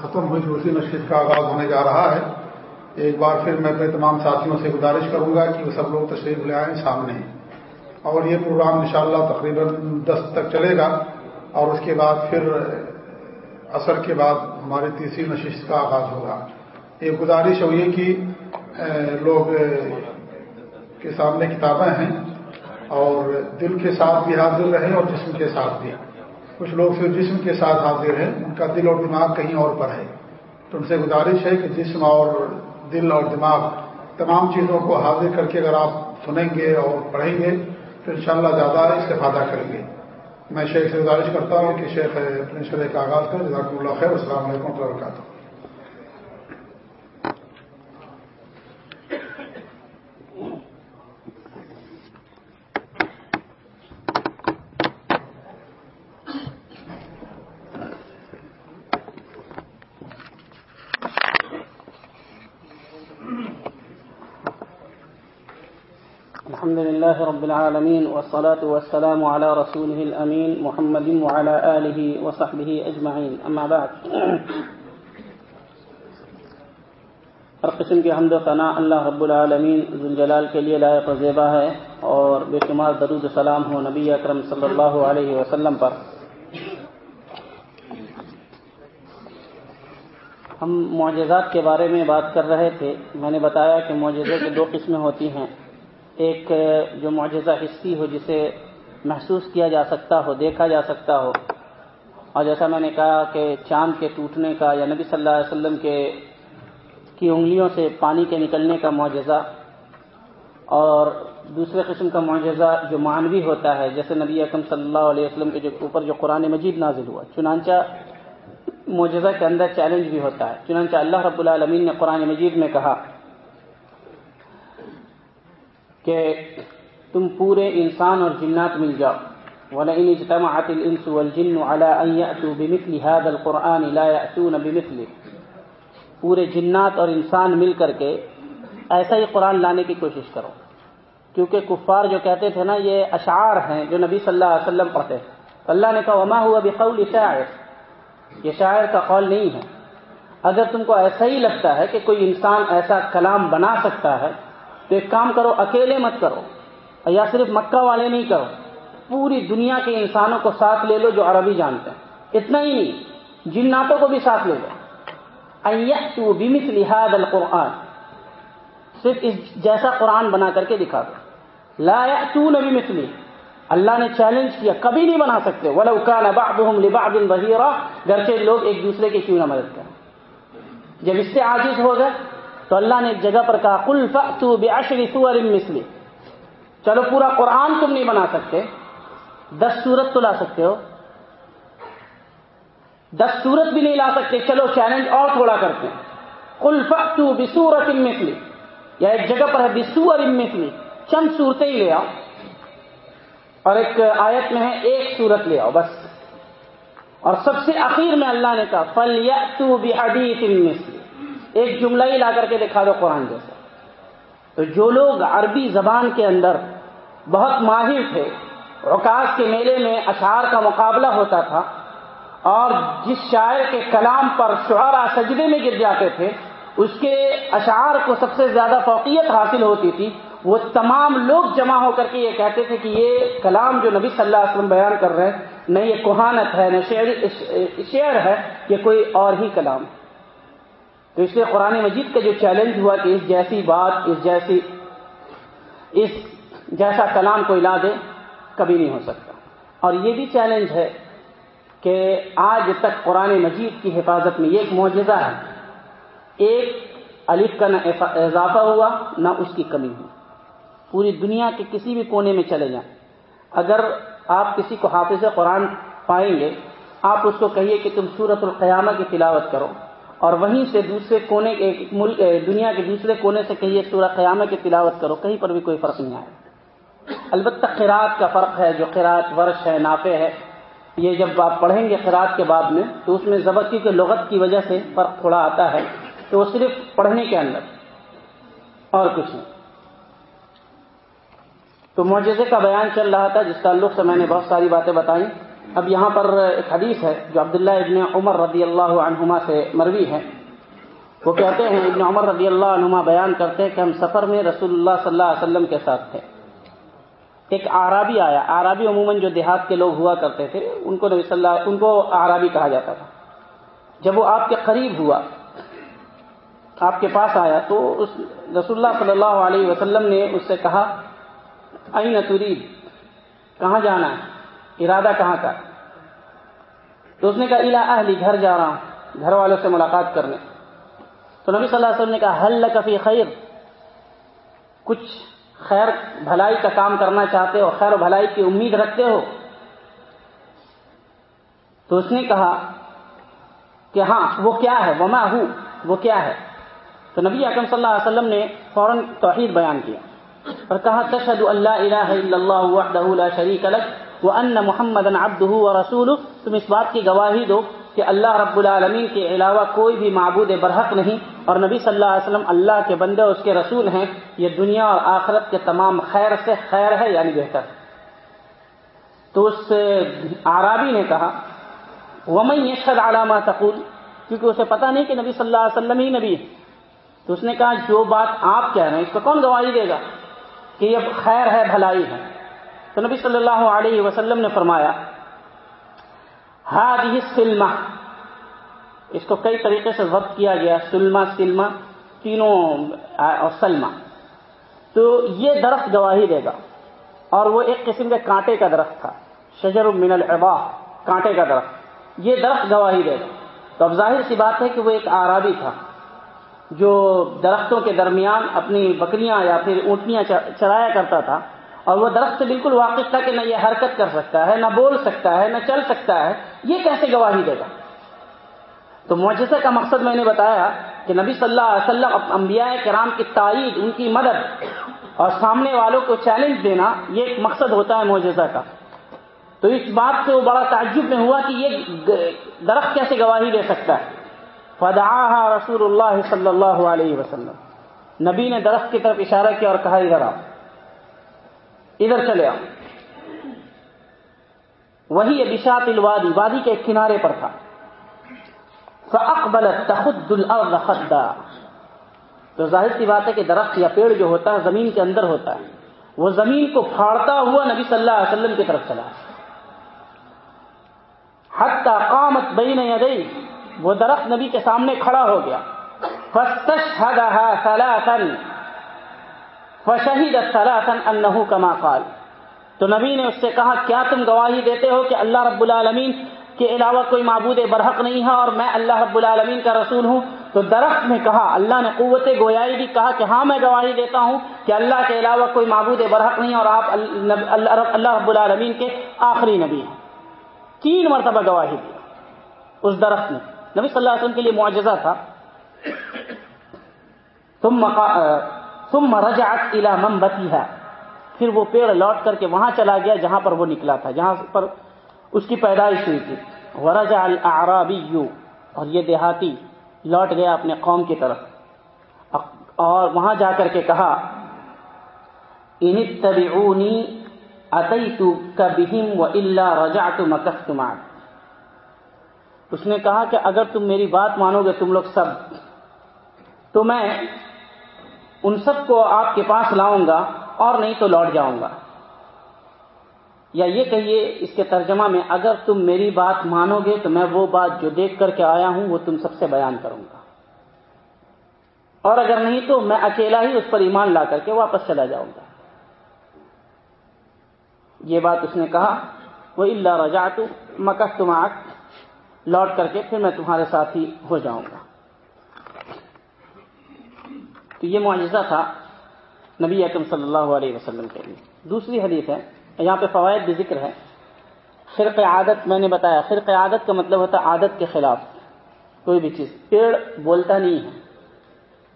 ختم ہوئی دوسری نشست کا آغاز ہونے جا رہا ہے۔ ایک بار پھر میں اپنے تمام ساتھیوں سے گزارش کروں گا کہ وہ سب لوگ تشریف لے آئیں سامنے۔ اور یہ پروگرام انشاءاللہ شاء تقریباً دس تک چلے گا۔ اور اس کے بعد پھر اثر کے بعد ہماری تیسری نشست کا آغاز ہوگا۔ یہ گزارش ہوئی کہ لوگ کے سامنے کتابیں ہیں اور دل کے ساتھ بھی حاضر رہیں اور جسم کے ساتھ بھی۔ کچھ لوگ صرف جسم کے ساتھ حاضر ہیں، ان کا دل اور دماغ کہیں اور پر ہے۔ تو ان سے گزارش ہے کہ جسم اور دل اور دماغ تمام چیزوں کو حاضر کر کے اگر آپ سنیں گے اور پڑھیں گے، تو انشاءاللہ زیادہ استفادہ کریں گے۔ میں شیخ سے گزارش کرتا ہوں کہ شیخ اپنے شرح کا آغاز کریں۔ جزاک اللہ خیر، السلام علیکم و وبرکاتہ۔ لله رب العالمين والصلاة والسلام على رسوله الأمين محمد وعلى آله وصحبه أجمعين. أما بعد، ہر قسم کی حمد و ثناء اللہ رب العالمین ذوالجلال کے لیے لائق زیبا ہے اور بے شمار درود سلام ہو نبی اکرم صلی اللہ علیہ وسلم پر۔ ہم معجزات کے بارے میں بات کر رہے تھے۔ میں نے بتایا کہ معجزے کی دو قسمیں ہوتی ہیں۔ ایک جو معجزہ حصی ہو، جسے محسوس کیا جا سکتا ہو، دیکھا جا سکتا ہو۔ اور جیسا میں نے کہا کہ چاند کے ٹوٹنے کا یا نبی صلی اللہ علیہ وسلم کے، کی انگلیوں سے پانی کے نکلنے کا معجزہ، اور دوسرے قسم کا معجزہ جو معنوی ہوتا ہے، جیسے نبی اکم صلی اللہ علیہ وسلم کے جو اوپر جو قرآن مجید نازل ہوا۔ چنانچہ معجزہ کے اندر چیلنج بھی ہوتا ہے۔ چنانچہ اللہ رب العالمین نے قرآن مجید میں کہا کہ تم پورے انسان اور جنات مل جاؤ۔ وَلَئِنِ اجْتَمَعَتِ الْإِنسُ وَالْجِنُّ عَلَىٰ أَن يَأْتُوا بِمِثْلِ هَذَا الْقُرْآنِ لَا يَأْتُونَ بِمِثْلِ پورے جنات اور انسان مل کر کے ایسا ہی قرآن لانے کی کوشش کرو۔ کیونکہ کفار جو کہتے تھے نا، یہ اشعار ہیں جو نبی صلی اللہ علیہ وسلم پڑھتے اللہ نے کہا، وما ہوا بقول شاعر۔ یہ شاعر کا قول نہیں ہے۔ اگر تم کو ایسا ہی لگتا ہے کہ کوئی انسان ایسا کلام بنا سکتا ہے تو ایک کام کرو، اکیلے مت کرو یا صرف مکہ والے نہیں کرو، پوری دنیا کے انسانوں کو ساتھ لے لو جو عربی جانتے ہیں۔ اتنا ہی نہیں، جناتوں کو بھی ساتھ لے لو۔ بمث لحاظ القرآن۔ صرف اس جیسا قرآن بنا کر کے دکھا دو۔ لا نبی مثلی اللہ نے چیلنج کیا، کبھی نہیں بنا سکتے۔ ولو كان بعضهم لبعض ظهيرا گرچہ لوگ ایک دوسرے کے کیوں نہ مدد کریں۔ جب اس سے عاجز ہو گئے تو اللہ نے ایک جگہ پر کہا کل فأتو بعشر سور مثلی۔ چلو پورا قرآن تم نہیں بنا سکتے۔ دس سورت تو لا سکتے ہو۔ دس سورت بھی نہیں لا سکتے۔ چلو چیلنج اور تھوڑا کرتے ہیں۔ کل فأتو بسورت مثلی۔ یا ایک جگہ پر ہے، بسور مثلی۔ چند صورتیں ہی لے آؤ۔ اور ایک آیت میں ہے، ایک سورت لے آؤ، بس۔ اور سب سے اخیر میں اللہ نے کہا فل یا تو مثلی۔ ایک جملہ ہی لا کر کے دکھا دو قرآن جیسا۔ تو جو لوگ عربی زبان کے اندر بہت ماہر تھے عکاس کے میلے میں اشعار کا مقابلہ ہوتا تھا، اور جس شاعر کے کلام پر شعرا سجدے میں گر جاتے تھے، اس کے اشعار کو سب سے زیادہ فوقیت حاصل ہوتی تھی، وہ تمام لوگ جمع ہو کر کے یہ کہتے تھے کہ یہ کلام جو نبی صلی اللہ علیہ وسلم بیان کر رہے ہیں، نہ یہ کوہانت ہے، نہ شعر ہے، یہ کوئی اور ہی کلام ہے۔ تو اس لیے قرآن مجید کا جو چیلنج ہوا کہ اس جیسی بات، اس جیسی، اس جیسا کلام کو لا دے، کبھی نہیں ہو سکتا۔ اور یہ بھی چیلنج ہے کہ آج تک قرآن مجید کی حفاظت میں یہ ایک معجزہ ہے۔ ایک الف کا نہ اضافہ ہوا، نہ اس کی کمی ہوئی۔ پوری دنیا کے کسی بھی کونے میں چلے جائیں۔ اگر آپ کسی کو حافظ قرآن پائیں گے، آپ اس کو کہیے کہ تم سورت القیامہ کی تلاوت کرو۔ اور وہیں سے دوسرے کونے کے ملک دنیا کے دوسرے کونے سے کہیں سورہ قیامہ کی تلاوت کرو، کہیں پر بھی کوئی فرق نہیں آئے۔ البتہ قرات کا فرق ہے، جو قرات ورش ہے، نافع ہے، یہ جب آپ پڑھیں گے قرات کے بعد میں، تو اس میں ضبطی کے لغت کی وجہ سے فرق تھوڑا آتا ہے، تو وہ صرف پڑھنے کے اندر۔ اور کچھ نہیں۔ تو معجزے کا بیان چل رہا تھا، جس تعلق سے میں نے بہت ساری باتیں بتائیں۔ اب یہاں پر ایک حدیث ہے جو عبداللہ ابن عمر رضی اللہ عنہما سے مروی ہے۔ وہ کہتے ہیں، ابن عمر رضی اللہ عنہما بیان کرتے ہیں کہ ہم سفر میں رسول اللہ صلی اللہ علیہ وسلم کے ساتھ تھے۔ ایک آرابی آیا۔ آرابی عموماً جو دیہات کے لوگ ہوا کرتے تھے، ان کو نبی صلی اللہ ان کو آرابی کہا جاتا تھا۔ جب وہ آپ کے قریب ہوا، آپ کے پاس آیا، تو اس رسول اللہ صلی اللہ علیہ وسلم نے اس سے کہا این ترید؟ کہاں جانا ہے؟ ارادہ کہاں کا؟ تو اس نے کہا الا اہلی، گھر جا رہا ہوں، گھر والوں سے ملاقات کرنے تو نبی صلی اللہ علیہ وسلم نے کہا حل کفی خیر؟ کچھ خیر، بھلائی کا کام کرنا چاہتے ہو، خیر و بھلائی کی امید رکھتے ہو؟ تو اس نے کہا کہ ہاں وہ کیا ہے؟ وما ہوں، وہ کیا ہے؟ تو نبی اکرم صلی اللہ علیہ وسلم نے فوراً توحید بیان کیا۔ اور کہا تشہد اللہ الہ الا اللہ وحدہ لا شریک لک وان محمد عبدہ ورسولہ تم اس بات کی گواہی دو کہ اللہ رب العالمین کے علاوہ کوئی بھی معبود برحق نہیں اور نبی صلی اللہ علیہ وسلم اللہ کے بندے اس کے رسول ہیں، یہ دنیا اور آخرت کے تمام خیر سے خیر ہے یعنی بہتر۔ تو اس آرابی نے کہا، ومن یشہد علامہ تقول، کیونکہ اسے پتا نہیں کہ نبی صلی اللہ علیہ وسلم ہی نبی ہے تو اس نے کہا، جو بات آپ کہہ رہے ہیں، اس کو کون گواہی دے گا کہ یہ خیر ہے، بھلائی ہے؟ تو نبی صلی اللہ علیہ وسلم نے فرمایا ہاد سلما اس کو کئی طریقے سے ضبط کیا گیا سلما سلما تینوں اور سلما تو یہ درخت گواہی دے گا، اور وہ ایک قسم کے کانٹے کا درخت تھا، شجر من العبا کانٹے کا درخت۔ یہ درخت گواہی دے گا۔ تو اب ظاہر سی بات ہے کہ وہ ایک آرابی تھا، جو درختوں کے درمیان اپنی بکریاں یا پھر اونٹنیاں چرایا کرتا تھا۔ اور وہ درخت سے بالکل واقف تھا کہ نہ یہ حرکت کر سکتا ہے، نہ بول سکتا ہے، نہ چل سکتا ہے، یہ کیسے گواہی دے گا؟ تو معجزے کا مقصد میں نے بتایا کہ نبی صلی اللہ علیہ وسلم انبیاء کرام کی تائید، ان کی مدد اور سامنے والوں کو چیلنج دینا، یہ ایک مقصد ہوتا ہے معجزہ کا۔ تو اس بات سے وہ بڑا تعجب میں ہوا کہ یہ درخت کیسے گواہی دے سکتا ہے؟ فدعاها رسول اللہ صلی اللہ علیہ وسلم۔ نبی نے درخت کی طرف اشارہ کیا اور کہا، ادھر آؤ۔ ادھر چلے آؤ۔ وہی بشاط الوادی، وادی کے کنارے پر تھا۔ فاقبلت تخد الارض خدا۔ تو ظاہر سی بات ہے کہ درخت یا پیڑ جو ہوتا ہے، زمین کے اندر ہوتا ہے۔ وہ زمین کو پھاڑتا ہوا نبی صلی اللہ علیہ وسلم کی طرف چلا۔ حتی قامت بین یدئی وہ درخت نبی کے سامنے کھڑا ہو گیا۔ فشہید سلاسن انہو کما قال۔ تو نبی نے اس سے کہا، کیا تم گواہی دیتے ہو کہ اللہ رب العالمین کے علاوہ کوئی معبود برحق نہیں ہے اور میں اللہ رب العالمین کا رسول ہوں؟ تو درخت نے کہا، اللہ نے قوت گویائی بھی کہا کہ ہاں میں گواہی دیتا ہوں کہ اللہ کے علاوہ کوئی معبود برحق نہیں اور آپ اللہ رب العالمین کے آخری نبی ہیں۔ تین مرتبہ گواہی دی۔ اس درخت نے۔ نبی صلی اللہ علیہ وسلم کے لیے معجزہ تھا۔ تم ثم رجعت الى منبتها۔ پھر وہ پیڑ لوٹ کر کے وہاں چلا گیا جہاں پر وہ نکلا تھا، جہاں پر اس کی پیدائش ہوئی تھی۔ ورجع الاعرابی، اور یہ دیہاتی لوٹ گیا اپنے قوم کی طرف۔ اور وہاں جا کر کے کہا، ان اتبعونی اتیت کبہم والا رجعت مکثت اس نے کہا کہ اگر تم میری بات مانو گے، تم لوگ سب، تو میں ان سب کو آپ کے پاس لاؤں گا اور نہیں تو لوٹ جاؤں گا۔ یا یہ کہیے اس کے ترجمہ میں اگر تم میری بات مانو گے تو میں وہ بات جو دیکھ کر کے آیا ہوں وہ تم سب سے بیان کروں گا۔ اور اگر نہیں تو میں اکیلا ہی اس پر ایمان لا کر کے واپس چلا جاؤں گا۔ یہ بات اس نے کہا، وہ اللہ رجا تو مکس لوٹ کر کے پھر میں تمہارے ساتھ ہی ہو جاؤں گا۔ تو یہ معجزہ تھا نبی اکم صلی اللہ علیہ وسلم کے لیے۔ دوسری حدیث ہے، یہاں پہ فوائد بھی ذکر ہے خرق عادت، میں نے بتایا، خرق عادت کا مطلب ہوتا ہے عادت کے خلاف۔ کوئی بھی چیز، پیڑ بولتا نہیں ہے،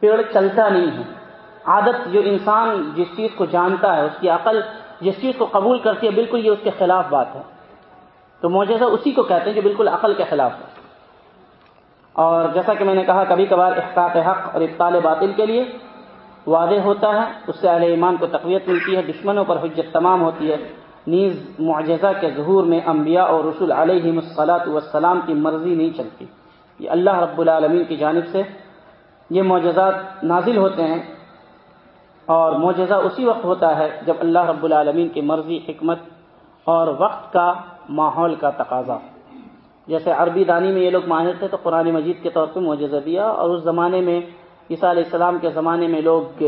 پیڑ چلتا نہیں ہے۔ عادت جو انسان جس چیز کو جانتا ہے، اس کی عقل جس چیز کو قبول کرتی ہے، بالکل یہ اس کے خلاف بات ہے۔ تو معجزہ اسی کو کہتے ہیں جو بالکل عقل کے خلاف ہے۔ اور جیسا کہ میں نے کہا، کبھی کبھار احقاق حق اور ابطال باطل کے لیے واضح ہوتا ہے۔ اس سے اہل ایمان کو تقویت ملتی ہے، دشمنوں پر حجت تمام ہوتی ہے۔ نیز معجزہ کے ظہور میں انبیاء اور رسول علیہ مسلاط والسلام کی مرضی نہیں چلتی۔ یہ اللہ رب العالمین کی جانب سے یہ معجزات نازل ہوتے ہیں اور معجزہ اسی وقت ہوتا ہے جب اللہ رب العالمین کی مرضی، حکمت اور وقت کا ماحول کا تقاضا۔ جیسے عربی دانی میں یہ لوگ ماہر تھے تو قرآن مجید کے طور پہ معجزہ دیا اور اس زمانے میں عیسیٰ علیہ السلام کے زمانے میں لوگ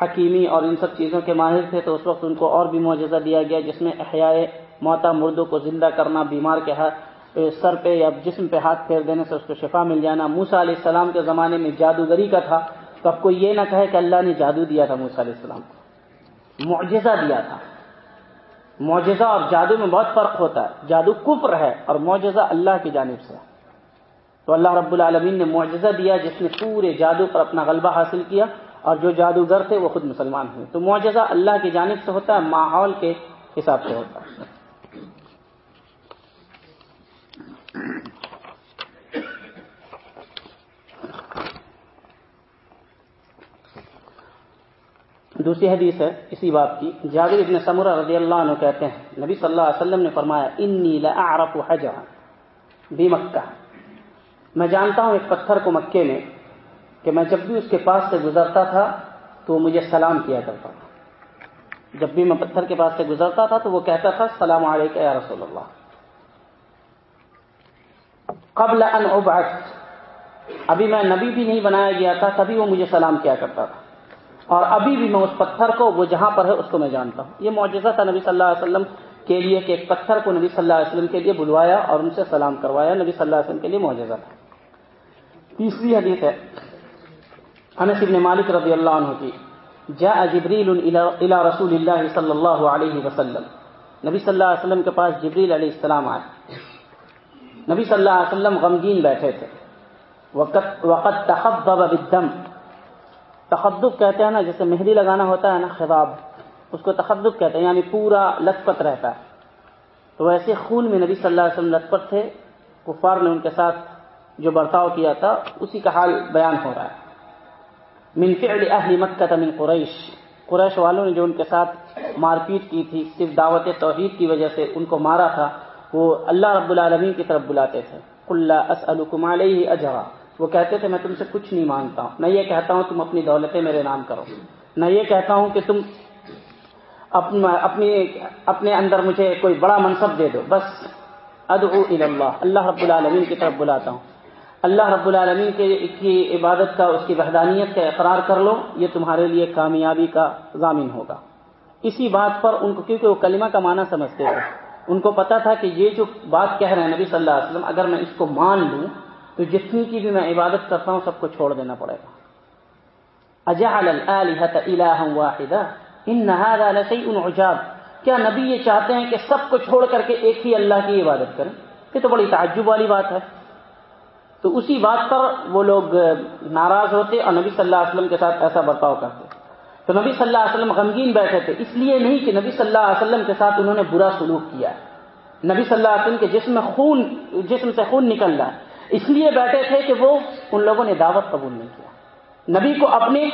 حکیمی اور ان سب چیزوں کے ماہر تھے تو اس وقت ان کو اور بھی معجزہ دیا گیا جس میں احیاء موتا مردوں کو زندہ کرنا، بیمار کے ہاتھ سر پہ یا جسم پہ ہاتھ پھیر دینے سے اس کو شفا مل جانا۔ موسا علیہ السلام کے زمانے میں جادوگری کا تھا تو اب کوئی یہ نہ کہے کہ اللہ نے جادو دیا تھا موسا علیہ السلام کو، معجزہ دیا تھا۔ معجزہ اور جادو میں بہت فرق ہوتا ہے۔ جادو کفر ہے اور معجزہ اللہ کی جانب سے۔ تو اللہ رب العالمین نے معجزہ دیا جس نے پورے جادو پر اپنا غلبہ حاصل کیا اور جو جادوگر تھے وہ خود مسلمان ہوئے۔ تو معجزہ اللہ کی جانب سے ہوتا ہے، ماحول کے حساب سے ہوتا ہے۔ دوسری حدیث ہے، اسی بات کی۔ جابر ابن سمرہ رضی اللہ عنہ کہتے ہیں، نبی صلی اللہ علیہ وسلم نے فرمایا، انی لأعرف حجا بھی مکہ۔ میں جانتا ہوں ایک پتھر کو مکے میں، کہ میں جب بھی اس کے پاس سے گزرتا تھا، تو وہ مجھے سلام کیا کرتا تھا۔ جب بھی میں پتھر کے پاس سے گزرتا تھا، تو وہ کہتا تھا سلام علیکم یا رسول اللہ قبل ان ابعث، ابھی میں نبی بھی نہیں بنایا گیا تھا، تبھی وہ مجھے سلام کیا کرتا تھا۔ اور ابھی بھی میں اس پتھر کو وہ جہاں پر ہے اس کو میں جانتا ہوں۔ یہ معجزہ تھا نبی صلی اللہ علیہ وسلم کے لیے کہ ایک پتھر کو نبی صلی اللہ علیہ وسلم کے لیے بلوایا اور ان سے سلام کروایا۔ نبی صلی اللہ علیہ وسلم کے لیے معجزہ تھا۔ تیسری حدیث ہے، انس بن مالک رضی اللہ عنہ کی، جاء جبریل الى رسول اللہ صلی اللہ علیہ وسلم۔ نبی صلی اللہ علیہ وسلم کے پاس جبریل علیہ السلام آئے۔ نبی صلی اللہ علیہ وسلم غمگین بیٹھے تھے۔ وقت وقت تخبب بالدم۔ تخدب کہتے ہیں نا جیسے مہندی لگانا ہوتا ہے نا خباب اس کو تخدب کہتے ہیں یعنی پورا لت پت رہتا ہے۔ تو ویسے خون میں نبی صلی اللہ علیہ وسلم لت پت تھے، کفار نے ان کے ساتھ جو برتاؤ کیا تھا، اسی کا حال بیان ہو رہا ہے۔ من فعل اہل مکہ من قریش۔ قریش والوں نے جو ان کے ساتھ مار پیٹ کی تھی، صرف دعوت توحید کی وجہ سے ان کو مارا تھا، وہ اللہ رب العالمین کی طرف بلاتے تھے۔ اللہ اسلکم علیہ اجرا۔ وہ کہتے تھے، میں تم سے کچھ نہیں مانگتا ہوں. میں یہ کہتا ہوں، تم اپنی دولتیں میرے نام کرو. میں یہ کہتا ہوں کہ تم اپنی، اپنے اندر مجھے کوئی بڑا منصب دے دو۔ بس، ادعو اللہ اللہ رب العالمین کی طرف بلاتا ہوں۔ اللہ رب العالمین کے، کی عبادت کا، اس کی وحدانیت کا اقرار کر لو، یہ تمہارے لیے کامیابی کا ضامن ہوگا۔ اسی بات پر ان کو، کیونکہ وہ کلمہ کا معنی سمجھتے تھے۔ ان کو پتا تھا کہ یہ جو بات کہہ رہے ہیں نبی صلی اللہ علیہ وسلم، اگر میں اس کو مان لوں تو جتنی کی بھی میں عبادت کرتا ہوں سب کو چھوڑ دینا پڑے گا۔ اجعل الالهة الها واحدة ان هذا لشيء عجاب۔ کیا نبی یہ چاہتے ہیں کہ سب کو چھوڑ کر کے ایک ہی اللہ کی عبادت کریں؟ یہ تو بڑی تعجب والی بات ہے۔ تو اسی بات پر وہ لوگ ناراض ہوتے اور نبی صلی اللہ علیہ وسلم کے ساتھ ایسا برتاؤ کرتے۔ تو نبی صلی اللہ علیہ وسلم غمگین بیٹھے تھے۔ اس لیے نہیں کہ نبی صلی اللہ علیہ وسلم کے ساتھ انہوں نے برا سلوک کیا۔ ہے نبی صلی اللہ علیہ وسلم کے جسم خون، جسم سے خون نکل رہا ہے۔ اس لیے بیٹھے تھے کہ وہ ان لوگوں نے دعوت قبول نہیں کیا۔ نبی کو اپنے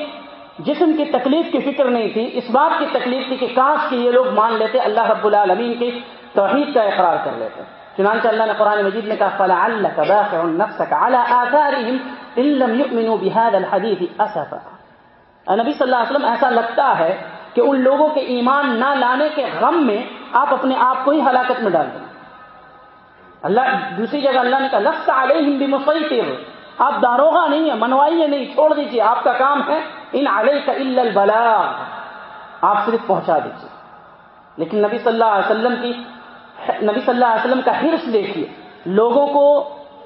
جسم کی تکلیف کی فکر نہیں تھی، اس بات کی تکلیف تھی کہ کاش کہ یہ لوگ مان لیتے، اللہ رب العالمین کی توحید کا اقرار کر لیتے۔ چنانچہ اللہ نے قرآن مجید میں کہا فلعلك باخع نفسك على نبی صلی اللہ علیہ وسلم، ایسا لگتا ہے کہ ان لوگوں کے ایمان نہ لانے کے غم میں آپ اپنے آپ کو ہی ہلاکت میں ڈال دیں۔ اللہ، دوسری جگہ اللہ نے کہا لفظ علیہم بمسیطر. آپ داروغہ نہیں ہے منوائیے نہیں، چھوڑ دیجیے آپ کا کام ہے، ان علیہ کا البلاغ. آپ صرف پہنچا دیجیے لیکن نبی صلی اللہ علیہ وسلم کی، نبی صلی اللہ علیہ وسلم کا حرص دیکھیے، لوگوں کو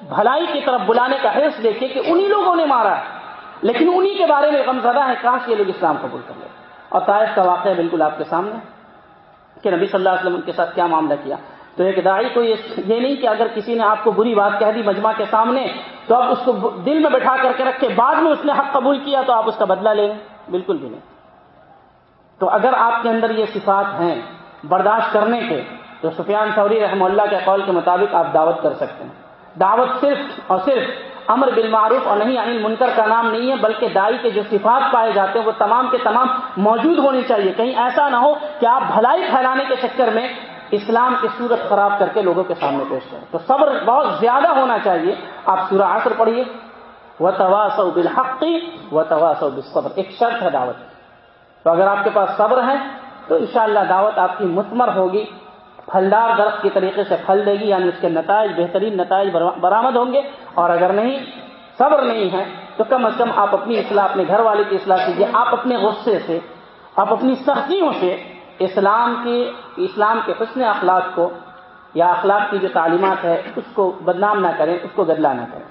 بھلائی کی طرف بلانے کا حرص دیکھیے کہ انہی لوگوں نے مارا ہے۔ لیکن انہی کے بارے میں غم زدہ ہے کاش یہ لوگ اسلام قبول کر لے اور طائف کا واقعہ بالکل آپ کے سامنے، کہ نبی صلی اللہ علیہ وسلم کے ساتھ کیا معاملہ کیا؟ تو ایک دائی کو یہ نہیں کہ اگر کسی نے آپ کو بری بات کہہ دی مجمع کے سامنے، تو آپ اس کو دل میں بٹھا کر کے رکھے، بعد میں اس نے حق قبول کیا تو آپ اس کا بدلہ لیں۔ بالکل بھی نہیں۔ تو اگر آپ کے اندر یہ صفات ہیں برداشت کرنے کے، تو سفیان سوری رحم اللہ کے قول کے مطابق آپ دعوت کر سکتے ہیں۔ دعوت صرف اور صرف امر بالمعروف اور نہیں انل منکر کا نام نہیں ہے، بلکہ دائی کے جو صفات پائے جاتے ہیں، وہ تمام کے تمام موجود ہونی چاہیے۔ کہیں ایسا نہ ہو کہ آپ بھلائی پھیلانے کے چکر میں اسلام کی صورت خراب کر کے لوگوں کے سامنے پیش کریں تو صبر بہت زیادہ ہونا چاہیے۔ آپ سورہ عصر پڑھیے۔ وہ تواس بالحقی و تواس بالصبر۔ ایک شرط ہے دعوت تو اگر آپ کے پاس صبر ہے، تو انشاءاللہ دعوت آپ کی متمر ہوگی۔ پھلدار درخت کے طریقے سے پھل دے گی یعنی اس کے نتائج، بہترین نتائج برآمد ہوں گے۔ اور اگر نہیں، صبر نہیں ہے، تو کم از کم آپ اپنی اصلاح، اپنے گھر والے کی اصلاح کیجیے۔ آپ اپنے غصے سے، آپ اپنی سختیوں سے اسلام کی اسلام کے حسن اخلاق کو یا اخلاق کی جو تعلیمات ہے اس کو بدنام نہ کریں، اس کو گدلا نہ کریں۔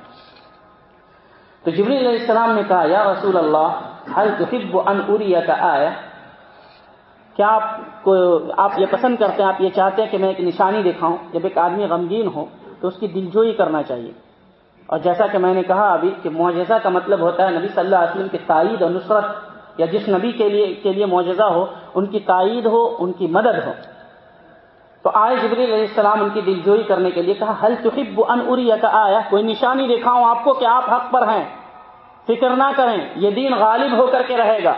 تو جبری علیہ السلام نے کہا، یا رسول اللہ حل تحب ان اریا کا آیا کیا آپ کو آپ یہ پسند کرتے ہیں؟ آپ یہ چاہتے ہیں کہ میں ایک نشانی دکھاؤں؟ جب ایک آدمی غمگین ہو، تو اس کی دلجوئی کرنا چاہیے۔ اور جیسا کہ میں نے کہا ابھی کہ معجزہ کا مطلب ہوتا ہے، نبی صلی اللہ علیہ وسلم کی تائید اور نصرت۔ یا جس نبی کے لیے کے لیے معجزہ ہو، ان کی تائید ہو، ان کی مدد ہو۔ تو آئے جبری علیہ السلام ان کی دلجوئی کرنے کے لیے کہا حل تحب ان اریا کا آیا کوئی نشانی دکھاؤں آپ کو کہ آپ حق پر ہیں۔ فکر نہ کریں، یہ دین غالب ہو کر کے رہے گا۔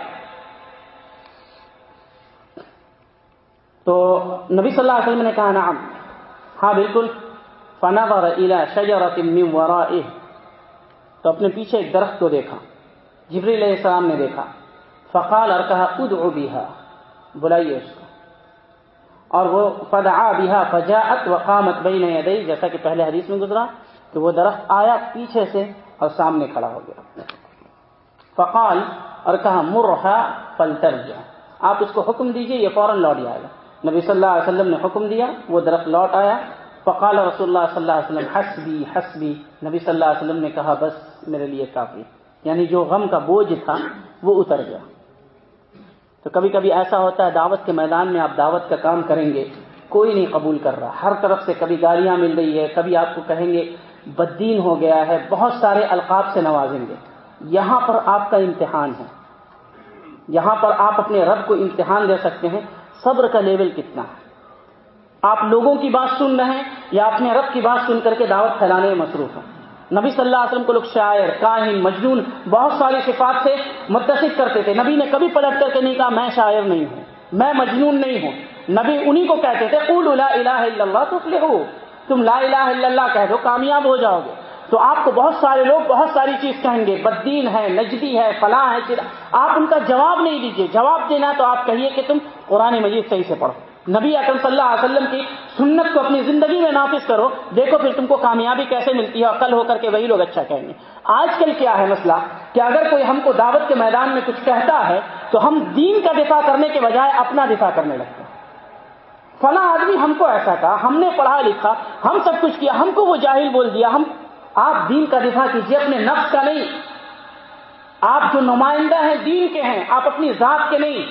تو نبی صلی اللہ علیہ وسلم نے کہا، نعم. ہاں بالکل۔ فنظر الى شجرت من ورائه۔ تو اپنے پیچھے ایک درخت کو دیکھا۔ جبری علیہ السلام نے دیکھا۔ فقال اور کہا ادعو بها بلائیے اس کو۔ اور وہ فدعا بها فجاءت وقامت بین یدی، جیسا کہ پہلے حدیث میں گزرا کہ وہ درخت آیا پیچھے سے اور سامنے کھڑا ہو گیا۔ فقال اور کہا مرحا فلترجع۔ آپ اس کو حکم دیجیے، یہ فوراً لوٹ جائے گا۔ نبی صلی اللہ علیہ وسلم نے حکم دیا، وہ درخت لوٹ آیا۔ فقال رسول اللہ صلی اللہ علیہ وسلم، حسبی حسبی۔ نبی صلی اللہ علیہ وسلم نے کہا، بس میرے لیے کافی۔ یعنی جو غم کا بوجھ تھا، وہ اتر گیا۔ تو کبھی کبھی ایسا ہوتا ہے دعوت کے میدان میں آپ دعوت کا کام کریں گے، کوئی نہیں قبول کر رہا۔ ہر طرف سے کبھی گالیاں مل رہی ہے، کبھی آپ کو کہیں گے بدین ہو گیا ہے، بہت سارے القاب سے نوازیں گے۔ یہاں پر آپ کا امتحان ہے۔ یہاں پر آپ اپنے رب کو امتحان دے سکتے ہیں۔ صبر کا لیول کتنا ہے؟ آپ لوگوں کی بات سن رہے ہیں یا اپنے رب کی بات سن کر کے دعوت پھیلانے میں مصروف ہیں؟ نبی صلی اللہ علیہ وسلم کو لوگ شاعر، کاہن، مجنون، بہت ساری صفات سے متصف کرتے تھے۔ نبی نے کبھی پلٹ کر کے نہیں کہا، میں شاعر نہیں ہوں، میں مجنون نہیں ہوں۔ نبی انہی کو کہتے تھے قول لا الہ الا اللہ تو تم لا الہ الا اللہ کہہ دو، کامیاب ہو جاؤ گے۔ تو آپ کو بہت سارے لوگ بہت ساری چیز کہیں گے بدین ہے، نجدی ہے فلاں ہے آپ ان کا جواب نہیں دیجیے جواب دینا تو آپ کہیے کہ تم قرآن مجید صحیح سے پڑھو۔ نبی اکرم صلی اللہ علیہ وسلم کی سنت کو اپنی زندگی میں نافذ کرو، دیکھو پھر تم کو کامیابی کیسے ملتی ہے عقل ہو کر کے وہی لوگ اچھا کہیں گے۔ آج کل کیا ہے مسئلہ؟ کہ اگر کوئی ہم کو دعوت کے میدان میں کچھ کہتا ہے تو ہم دین کا دفاع کرنے کے بجائے اپنا دفاع کرنے لگتے ہیں۔ فلاں آدمی ہم کو ایسا کہا، ہم نے پڑھا لکھا، ہم سب کچھ کیا، ہم کو وہ جاہل بول دیا، ہم، آپ دین کا دفاع کیجیے اپنے نفس کا نہیں۔ آپ جو نمائندہ ہیں، دین کے ہیں، آپ اپنی ذات کے نہیں۔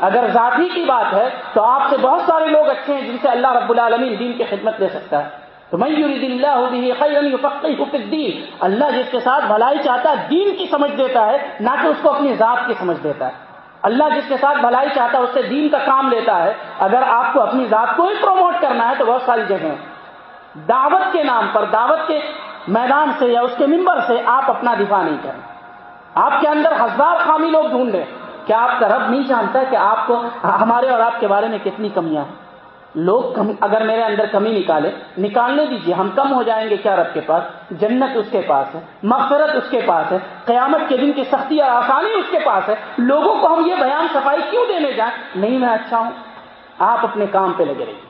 اگر ذاتی کی بات ہے، تو آپ سے بہت سارے لوگ اچھے ہیں جن سے اللہ رب العالمین دین کی خدمت دے سکتا ہے۔ تو میں الدین۔ اللہ جس کے ساتھ بھلائی چاہتا ہے، دین کی سمجھ دیتا ہے، نہ کہ اس کو اپنی ذات کی سمجھ دیتا ہے۔ اللہ جس کے ساتھ بھلائی چاہتا ہے، اس سے دین کا کام لیتا ہے۔ اگر آپ کو اپنی ذات کو ہی پروموٹ کرنا ہے، تو بہت ساری جگہیں دعوت کے نام پر، دعوت کے میدان سے یا اس کے ممبر سے آپ اپنا دفاع نہیں کریں۔ آپ کے اندر ہزار خامی لوگ ڈھونڈیں کیا آپ کا رب نہیں جانتا کہ آپ کو ہمارے اور آپ کے بارے میں کتنی کمیاں ہیں؟ لوگ اگر میرے اندر کمی نکالے، نکالنے دیجیے ہم کم ہو جائیں گے کیا رب کے پاس؟ جنت اس کے پاس ہے، مغفرت اس کے پاس ہے، قیامت کے دن کی سختی اور آسانی اس کے پاس ہے۔ لوگوں کو ہم یہ بیان صفائی کیوں دینے جائیں؟ نہیں، میں اچھا ہوں۔ آپ اپنے کام پہ لگے رہیے۔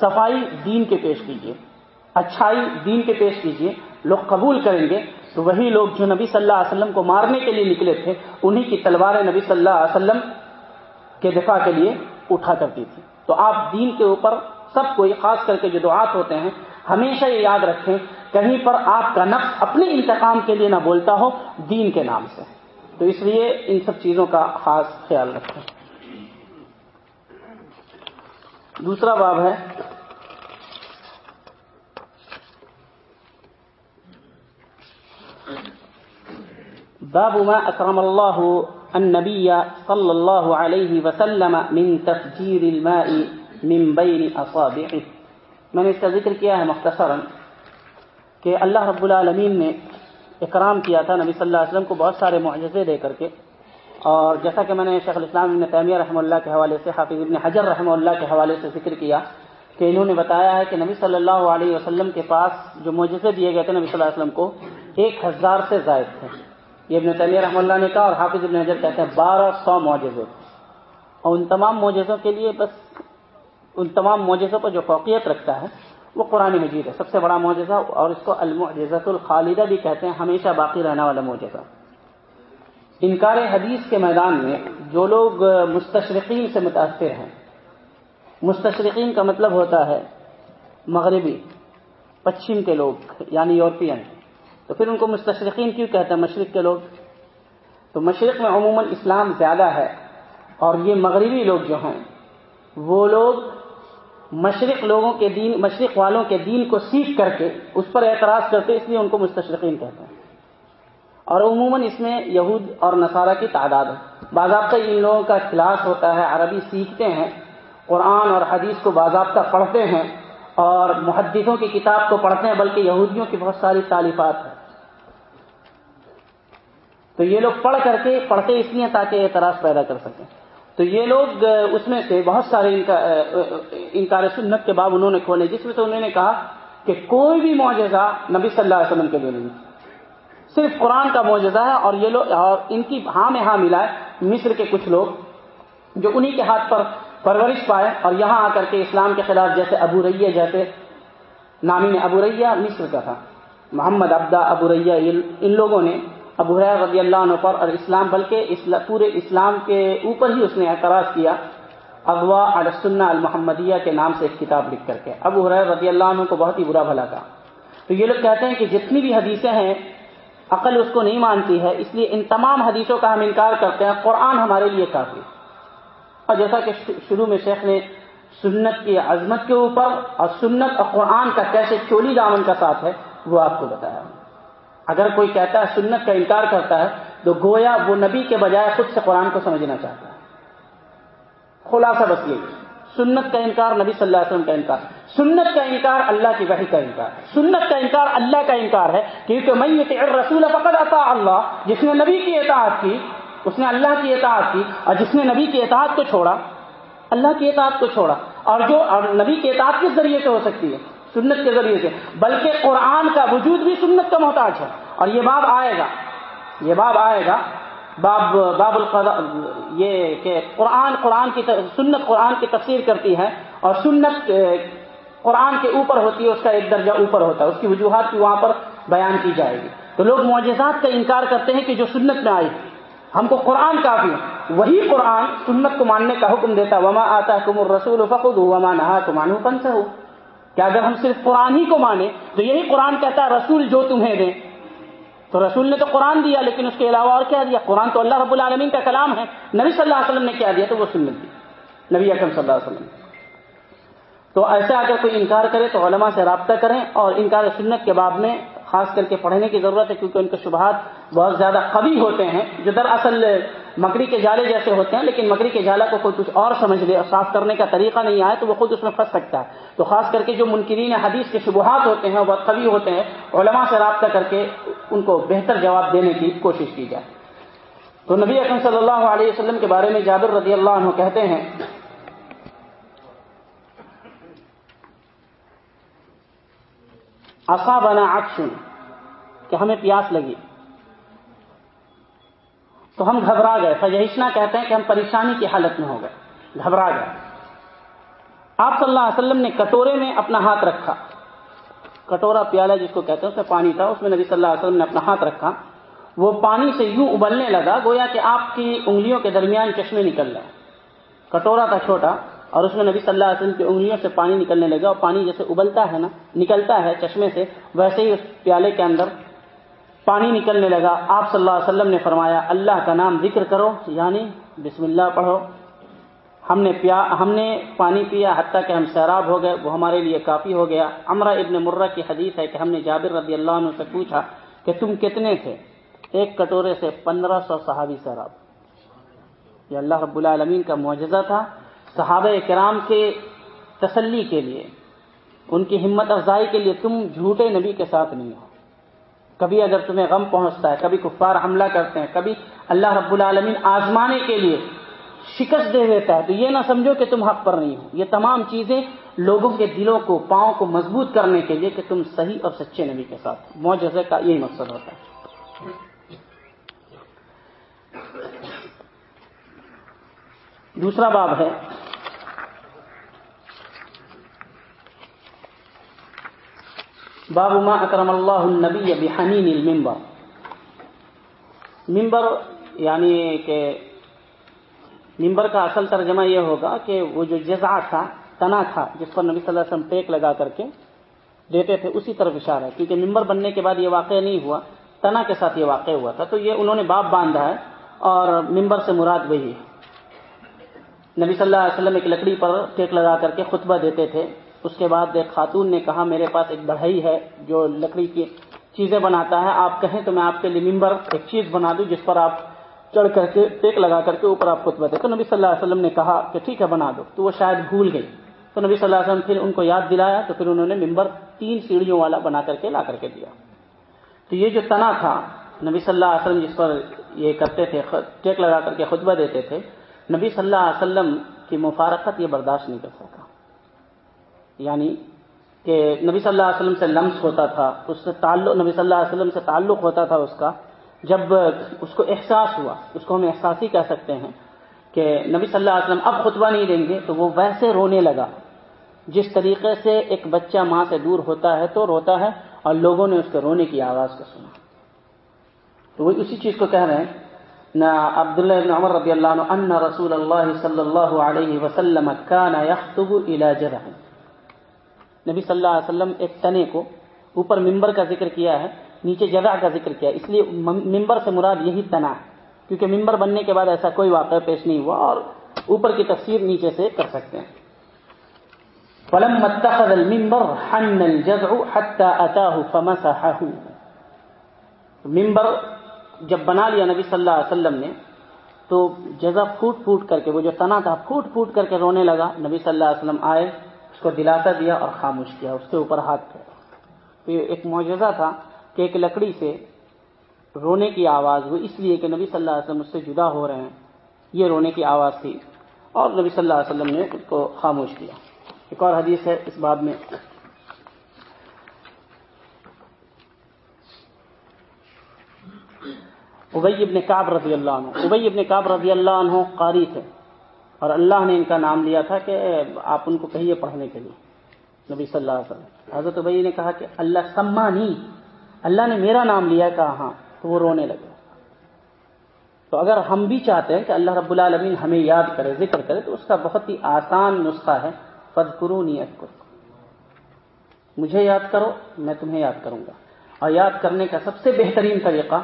صفائی دین کے پیش کیجیے اچھائی دین کے پیش کیجیے لوگ قبول کریں گے، تو وہی لوگ جو نبی صلی اللہ علیہ وسلم کو مارنے کے لیے نکلے تھے، انہی کی تلواریں نبی صلی اللہ علیہ وسلم کے دفاع کے لیے اٹھا کرتی تھی تو آپ دین کے اوپر سب کو خاص کر کے جو دعات ہوتے ہیں، ہمیشہ یہ یاد رکھیں، کہیں پر آپ کا نفس اپنے انتقام کے لیے نہ بولتا ہو، دین کے نام سے۔ تو اس لیے ان سب چیزوں کا خاص خیال رکھیں۔ دوسرا باب ہے باب ما اکرم اللہ النبی صلی اللہ علیہ وسلم من تفجیر الماء من بین اصابعه میں نے اس کا ذکر کیا ہے مختصرا کہ اللہ رب العالمین نے اکرام کیا تھا نبی صلی اللہ علیہ وسلم کو بہت سارے معجزے دے کر کے۔ اور جیسا کہ میں نے شیخ الاسلام ابن تیمیہ رحمہ اللہ کے حوالے سے، حافظ ابن حجر رحمہ اللہ کے حوالے سے ذکر کیا کہ انہوں نے بتایا ہے کہ نبی صلی اللہ علیہ وسلم کے پاس جو معجزے دیے گئے تھے نبی صلی اللہ علیہ وسلم کو ایک ہزار سے زائد تھے یہ ابن تیمیہ رحمہ اللہ نے کہا اور حافظ ابن حجر کہتے ہیں، بارہ سو معجزے۔ اور ان تمام معجزوں کے لیے بس ان تمام معجزوں پر جو فوقیت رکھتا ہے، وہ قرآن مجید ہے۔ سب سے بڑا معجزہ اور اس کو المعجزت الخالدہ بھی کہتے ہیں، ہمیشہ باقی رہنے والا معجزہ۔ انکار حدیث کے میدان میں جو لوگ مستشرقین سے متاثر ہیں، مستشرقین کا مطلب ہوتا ہے مغربی، پچھم کے لوگ یعنی یورپین۔ تو پھر ان کو مستشرقین کیوں کہتے ہیں؟ مشرق کے لوگ۔ تو مشرق میں عموماً اسلام زیادہ ہے اور یہ مغربی لوگ جو ہیں وہ لوگ مشرق لوگوں کے دین، مشرق والوں کے دین کو سیکھ کر کے اس پر اعتراض کرتے، اس لیے ان کو مستشرقین کہتے ہیں۔ اور عموماً اس میں یہود اور نصارہ کی تعداد ہے۔ باضابطہ ان لوگوں کا کلاس ہوتا ہے، عربی سیکھتے ہیں، قرآن اور حدیث کو باضابطہ پڑھتے ہیں اور محدثوں کی کتاب کو پڑھتے ہیں، بلکہ یہودیوں کی بہت ساری تعلیفات ہیں۔ تو یہ لوگ پڑھ کر کے پڑھتے اس لیے تاکہ اعتراض پیدا کر سکیں۔ تو یہ لوگ اس میں سے بہت سارے انکار سنت کے باب انہوں نے کھولے، جس میں سے انہوں نے کہا کہ کوئی بھی معجزہ نبی صلی اللہ علیہ وسلم کے لیے نہیں۔ صرف قرآن کا معجزہ ہے اور یہ لوگ، اور ان کی ہاں میں ہاں ملا ہے۔ مصر کے کچھ لوگ جو انہی کے ہاتھ پر پرورش پائے اور یہاں آ کر کے اسلام کے خلاف جیسے ابو ریہ جیسے نامی ابو ریہ مصر کا تھا، محمد ابدا ابو ریہ ان لوگوں نے ابو حیر رضی اللہ عنہ پر اور اسلام بلکہ پورے اسلام کے اوپر ہی اس نے اعتراض کیا۔ اغوا السنہ المحمدیہ کے نام سے ایک کتاب لکھ کر کے۔ ابو حیر رضی اللہ عنہ کو بہت ہی برا بھلا تھا۔ تو یہ لوگ کہتے ہیں کہ جتنی بھی حدیثیں ہیں، عقل اس کو نہیں مانتی ہے، اس لیے ان تمام حدیثوں کا ہم انکار کرتے ہیں۔ قرآن ہمارے لیے کافی۔ اور جیسا کہ شروع میں شیخ نے سنت کی عظمت کے اوپر اور سنت اور قرآن کا کیسے چولی دامن کا ساتھ ہے، وہ آپ کو بتایا۔ اگر کوئی کہتا ہے سنت کا انکار کرتا ہے تو گویا وہ نبی کے بجائے خود سے قرآن کو سمجھنا چاہتا ہے۔ خلاصہ بس یہ سنت کا انکار نبی صلی اللہ علیہ وسلم کا انکار۔ سنت کا انکار اللہ کی وحی کا انکار سنت کا انکار اللہ کا انکار ہے کیونکہ میں رسول فقط عطا اللہ۔ جس نے نبی کی اطاعت کی، اس نے اللہ کی اطاعت کی اور جس نے نبی کی اطاعت کو چھوڑا، اللہ کی اطاعت کو چھوڑا۔ اور جو اور نبی کی اطاعت کس ذریعے سے ہو سکتی ہے؟ سنت کے ذریعے سے۔ بلکہ قرآن کا وجود بھی سنت کا محتاج ہے۔ اور یہ باب آئے گا۔ یہ باب آئے گا۔ باب باب القضاء، یہ کہ قرآن قرآن کی سنت قرآن کی تفسیر کرتی ہے اور سنت قرآن کے اوپر ہوتی ہے، اس کا ایک درجہ اوپر ہوتا ہے۔ اس کی وجوہات بھی وہاں پر بیان کی جائے گی۔ تو لوگ معجزات کا انکار کرتے ہیں کہ جو سنت میں آئی، ہم کو قرآن کافی ہے۔ وہی قرآن سنت کو ماننے کا حکم دیتا وما آتا کم الرسول فخود وما نہا تو مانو پن سے ہو کہ اگر ہم صرف قرآن ہی کو مانیں، تو یہی قرآن کہتا ہے، رسول جو تمہیں دیں۔ تو رسول نے تو قرآن دیا، لیکن اس کے علاوہ اور کیا دیا؟ قرآن تو اللہ رب العالمین کا کلام ہے۔ نبی صلی اللہ علیہ وسلم نے کیا دیا تو وہ سنت دی۔ نبی اکرم صلی اللہ علیہ وسلم۔ تو ایسا اگر کوئی انکار کرے تو علماء سے رابطہ کریں اور انکار سنت کے باب میں خاص کر کے پڑھنے کی ضرورت ہے کیونکہ ان کے شبہات بہت زیادہ قوی ہوتے ہیں جو دراصل مکڑی کے جالے جیسے ہوتے ہیں، لیکن مکڑی کے جالا کو کوئی کچھ اور سمجھ لے اور صاف کرنے کا طریقہ نہیں آئے تو وہ خود اس میں پھنس سکتا ہے۔ تو خاص کر کے جو منکرین حدیث کے شبہات ہوتے ہیں بہت قوی ہوتے ہیں۔ علماء سے رابطہ کر کے ان کو بہتر جواب دینے کی کوشش کی جائے۔ تو نبی اکرم صلی اللہ علیہ وسلم کے بارے میں جابر رضی اللہ عنہ کہتے ہیں اصا بنا کہ ہمیں پیاس لگی۔ تو ہم گھبرا گئے۔ فجہشنا کہتے ہیں کہ ہم پریشانی کی حالت میں ہو گئے۔ گھبرا گئے۔ آپ صلی اللہ علیہ وسلم نے کٹورے میں اپنا ہاتھ رکھا۔ کٹورا پیالہ جس کو کہتے ہیں، اس میں پانی تھا۔ اس میں نبی صلی اللہ علیہ وسلم نے اپنا ہاتھ رکھا۔ وہ پانی سے یوں ابلنے لگا، گویا کہ آپ کی انگلیوں کے درمیان چشمے نکل رہے کٹورا تھا چھوٹا اور اس میں نبی صلی اللہ علیہ وسلم کی انگلیوں سے پانی نکلنے لگا۔ اور پانی جیسے ابلتا ہے نا، نکلتا ہے چشمے سے، ویسے ہی اس پیالے کے اندر پانی نکلنے لگا۔ آپ صلی اللہ علیہ وسلم نے فرمایا، اللہ کا نام ذکر کرو یعنی بسم اللہ پڑھو۔ ہم نے پیا، ہم نے پانی پیا، حتیٰ کہ ہم سیراب ہو گئے، وہ ہمارے لیے کافی ہو گیا۔ امرا ابن مرہ کی حدیث ہے کہ ہم نے جابر رضی اللہ عنہ سے پوچھا کہ تم کتنے تھے؟ ایک کٹورے سے پندرہ سو صحابی سیراب۔ یہ اللہ رب العالمین کا معجزہ تھا۔ صحابہ کرام کے تسلی کے لیے، ان کی ہمت افزائی کے لیے تم جھوٹے نبی کے ساتھ نہیں ہو۔ کبھی اگر تمہیں غم پہنچتا ہے، کبھی کفار حملہ کرتے ہیں، کبھی اللہ رب العالمین آزمانے کے لیے شکست دے دیتا ہے، تو یہ نہ سمجھو کہ تم حق پر نہیں ہو۔ یہ تمام چیزیں لوگوں کے دلوں کو، پاؤں کو مضبوط کرنے کے لیے کہ تم صحیح اور سچے نبی کے ساتھ معجزے کا یہی مقصد ہوتا ہے۔ دوسرا باب ہے باب ما اکرم اللہ النبی بحنین المنبر. ممبر یعنی کہ ممبر کا اصل ترجمہ یہ ہوگا کہ وہ جو جزا تھا، تنا تھا، جس پر نبی صلی اللہ علیہ وسلم ٹیک لگا کر کے دیتے تھے، اسی طرف اشارہ ہے، کیونکہ ممبر بننے کے بعد یہ واقع نہیں ہوا، تنا کے ساتھ یہ واقع ہوا تھا، تو یہ انہوں نے باپ باندھا ہے اور ممبر سے مراد وہی ہے۔ نبی صلی اللہ علیہ وسلم ایک لکڑی پر ٹیک لگا کر کے خطبہ دیتے تھے اس کے بعد ایک خاتون نے کہا، میرے پاس ایک بڑھئی ہے جو لکڑی کی چیزیں بناتا ہے، آپ کہیں تو میں آپ کے لیے ممبر ایک چیز بنا دوں جس پر آپ چڑھ کر کے ٹیک لگا کر کے اوپر آپ خطبہ دیں تو نبی صلی اللہ علیہ وسلم نے کہا کہ ٹھیک ہے، بنا دو۔ تو وہ شاید بھول گئی۔ تو نبی صلی اللہ علیہ وسلم پھر ان کو یاد دلایا، تو پھر انہوں نے ممبر تین سیڑھیوں والا بنا کر کے لا کر کے دیا۔ تو یہ جو تنا تھا، نبی صلی اللہ علیہ وسلم جس پر یہ کرتے تھے ٹیک لگا کر کے خطبہ دیتے تھے، نبی صلی اللہ علیہ وسلم کی مفارقت یہ برداشت نہیں کر سکا۔ یعنی کہ نبی صلی اللہ علیہ وسلم سے لمس ہوتا تھا، اس سے تعلق، نبی صلی اللہ علیہ وسلم سے تعلق ہوتا تھا اس کا، جب اس کو احساس ہوا، اس کو ہم احساسی کہہ سکتے ہیں کہ نبی صلی اللہ علیہ وسلم اب خطبہ نہیں دیں گے، تو وہ ویسے رونے لگا۔ جس طریقے سے ایک بچہ ماں سے دور ہوتا ہے تو روتا ہے اور لوگوں نے اس کے رونے کی آواز کو سنا۔ تو وہ اسی چیز کو کہہ رہے ہیں۔ نہ عبداللہ بن عمر رضی اللہ عنہ ان رسول اللہ صلی اللہ علیہ وسلم کان یخطب الى جرح۔ نبی صلی اللہ علیہ وسلم ایک تنے کو اوپر ممبر کا ذکر کیا ہے، نیچے جگہ کا ذکر کیا اس لیے ممبر سے مراد یہی تنا ہے، کیونکہ ممبر بننے کے بعد ایسا کوئی واقعہ پیش نہیں ہوا اور اوپر کی تفسیر نیچے سے کر سکتے ہیں۔ فلم اتخذ المنبر حن الجزع حتى اتاه فمسحه۔ ممبر جب بنا لیا نبی صلی اللہ علیہ وسلم نے، تو جزا پھوٹ پھوٹ کر کے، وہ جو تنا تھا، پھوٹ پھوٹ کر کے رونے لگا۔ نبی صلی اللہ علیہ وسلم آئے۔ کو دلاتا دیا اور خاموش کیا، اس کے اوپر ہاتھ کیا تو یہ ایک معجزہ تھا کہ ایک لکڑی سے رونے کی آواز وہ اس لیے کہ نبی صلی اللہ علیہ وسلم اس سے جدا ہو رہے ہیں۔ یہ رونے کی آواز تھی اور نبی صلی اللہ علیہ وسلم نے اس کو خاموش کیا۔ ایک اور حدیث ہے اس بات میں۔ ابئی ابن کاب رضی اللہ عنہ ابئی ابن کاب رضی اللہ عنہ قاری تھے۔ اور اللہ نے ان کا نام لیا تھا کہ آپ ان کو کہیے پڑھنے کے لیے۔ نبی صلی اللہ علیہ وسلم، حضرت ابئی نے کہا کہ اللہ سمانی، اللہ نے میرا نام لیا کہا ہاں تو وہ رونے لگے۔ تو اگر ہم بھی چاہتے ہیں کہ اللہ رب العالمین ہمیں یاد کرے، ذکر کرے، تو اس کا بہت ہی آسان نسخہ ہے فد کرو نیت کرو مجھے یاد کرو، میں تمہیں یاد کروں گا۔ اور یاد کرنے کا سب سے بہترین طریقہ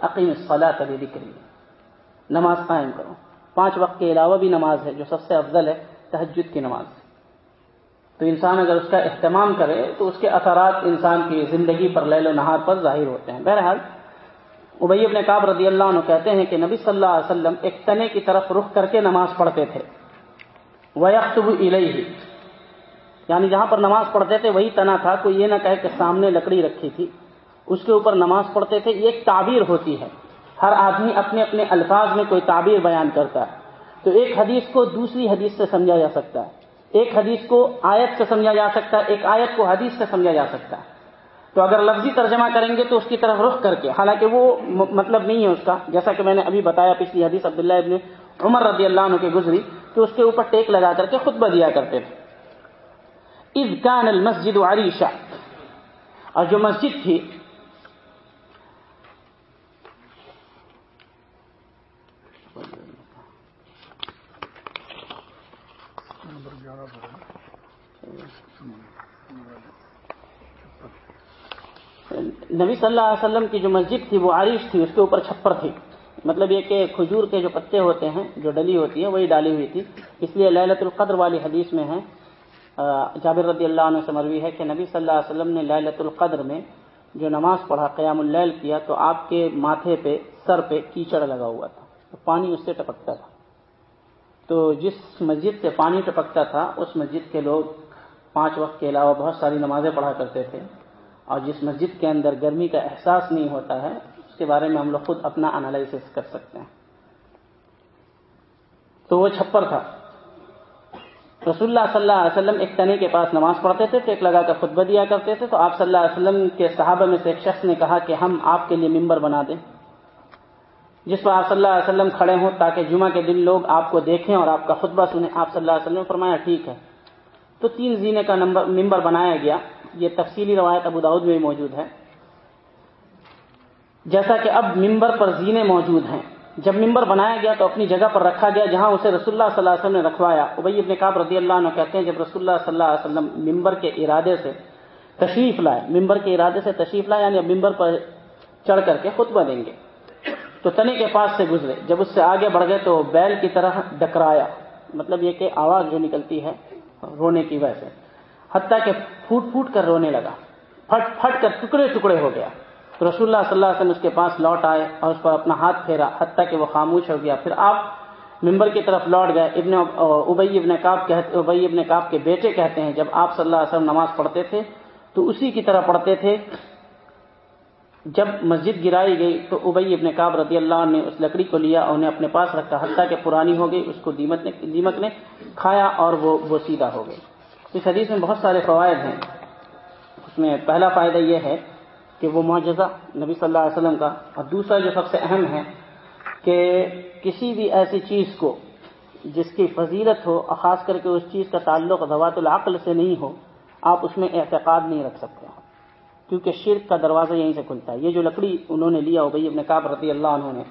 عقیم صلاح کبھی دکھ نماز قائم کرو۔ پانچ وقت کے علاوہ بھی نماز ہے، جو سب سے افضل ہے، تہجد کی نماز۔ تو انسان اگر اس کا اہتمام کرے، تو اس کے اثرات انسان کی زندگی پر لہل و نہار پر ظاہر ہوتے ہیں۔ بہرحال ابئی ابن کاب رضی اللہ عنہ کہتے ہیں کہ نبی صلی اللہ علیہ وسلم ایک تنے کی طرف رخ کر کے نماز پڑھتے تھے۔ وہ یکتب یعنی جہاں پر نماز پڑھتے تھے، وہی تنا تھا۔ کوئی یہ نہ کہے کہ سامنے لکڑی رکھی تھی۔ اس کے اوپر نماز پڑھتے تھے، یہ ایک تعبیر ہوتی ہے۔ ہر آدمی اپنے اپنے الفاظ میں کوئی تعبیر بیان کرتا ہے۔ تو ایک حدیث کو دوسری حدیث سے سمجھا جا سکتا ہے۔ ایک حدیث کو آیت سے سمجھا جا سکتا ہے، ایک آیت کو حدیث سے سمجھا جا سکتا ہے۔ تو اگر لفظی ترجمہ کریں گے تو اس کی طرف رخ کر کے، حالانکہ وہ مطلب نہیں ہے اس کا۔ جیسا کہ میں نے ابھی بتایا پچھلی حدیث عبداللہ ابن عمر رضی اللہ عنہ کی گزری، تو اس کے اوپر ٹیک لگا کر کے خطبہ دیا کرتے تھے۔ از کان المسجد عریشہ اور جو مسجد تھی نبی صلی اللہ علیہ وسلم کی جو مسجد تھی، وہ عارش تھی، اس کے اوپر چھپر تھی۔ مطلب یہ کہ کھجور کے جو پتے ہوتے ہیں، جو ڈلی ہوتی ہے وہی ڈالی ہوئی تھی۔ اس لیے للت القدر والی حدیث میں ہے جابر رضی اللہ عنہ سے مروی ہے کہ نبی صلی اللہ علیہ وسلم نے للت القدر میں جو نماز پڑھا، قیام اللیل کیا، تو آپ کے ماتھے پہ، سر پہ کیچڑ لگا ہوا تھا۔ تو پانی اس سے ٹپکتا تھا۔ تو جس مسجد سے پانی ٹپکتا تھا، اس مسجد کے لوگ پانچ وقت کے علاوہ بہت ساری نمازیں پڑھا کرتے تھے۔ اور جس مسجد کے اندر گرمی کا احساس نہیں ہوتا ہے، اس کے بارے میں ہم لوگ خود اپنا انالائسس کر سکتے ہیں۔ تو وہ چھپر تھا۔ رسول اللہ صلی اللہ علیہ وسلم ایک تنے کے پاس نماز پڑھتے تھے ٹیک لگا کر خطبہ دیا کرتے تھے۔ تو آپ صلی اللہ علیہ وسلم کے صحابہ میں سے ایک شخص نے کہا کہ ہم آپ کے لیے ممبر بنا دیں۔ جس پر آپ صلی اللہ علیہ وسلم کھڑے ہوں تاکہ جمعہ کے دن لوگ آپ کو دیکھیں اور آپ کا خطبہ سنیں۔ آپ صلی اللہ علیہ وسلم نے فرمایا، ٹھیک ہے۔ تو تین زینے کا نمبر ممبر بنایا گیا۔ یہ تفصیلی روایت ابو داود میں موجود ہے۔ جیسا کہ اب ممبر پر زینے موجود ہیں۔ جب ممبر بنایا گیا تو اپنی جگہ پر رکھا گیا جہاں اسے رسول اللہ صلی اللہ علیہ وسلم نے رکھوایا۔ ابئی ابن کاب رضی اللہ عنہ کہتے ہیں، جب رسول اللہ صلی اللہ علیہ وسلم ممبر کے ارادے سے تشریف لائے، ممبر کے ارادے سے تشریف لائے یعنی ممبر پر چڑھ کر کے خطبہ دیں گے۔ تو تنے کے پاس سے گزرے۔ جب اس سے آگے بڑھ گئے تو بیل کی طرح ڈکرایا۔ مطلب یہ کہ آواز جو نکلتی ہے رونے کی وجہ سے۔ حتیٰ کہ پھوٹ پھوٹ کر رونے لگا۔ پھٹ پھٹ کر ٹکڑے ٹکڑے ہو گیا۔ تو رسول اللہ صلی اللہ علیہ وسلم اس کے پاس لوٹ آئے اور اس پر اپنا ہاتھ پھیرا، حتیٰ کہ وہ خاموش ہو گیا۔ پھر آپ ممبر کی طرف لوٹ گئے۔ ابن ابئی ابن کاب کہتے ابئی ابن کاب کے بیٹے کہتے ہیں، جب آپ صلی اللہ علیہ وسلم نماز پڑھتے تھے تو اسی کی طرح پڑھتے تھے جب مسجد گرائی گئی تو ابئی ابن کاب رضی اللہ نے اس لکڑی کو لیا اور انہیں اپنے پاس رکھا، حتیٰ کہ پرانی ہو گئی، اس کو دیمک نے دیمک نے کھایا اور وہ وہ سیدھا ہو گئی اس حدیث میں بہت سارے فوائد ہیں۔ اس میں پہلا فائدہ یہ ہے کہ وہ معجزہ نبی صلی اللہ علیہ وسلم کا، اور دوسرا جو سب سے اہم ہے کہ کسی بھی ایسی چیز کو جس کی فضیلت ہو، اور خاص کر کے اس چیز کا تعلق ذوات العقل سے نہیں ہو، آپ اس میں اعتقاد نہیں رکھ سکتے۔ کیونکہ شرک کا دروازہ یہیں سے کھلتا ہے۔ یہ جو لکڑی انہوں نے لیا بھائی اپنے کاب رضی اللہ عنہ نے،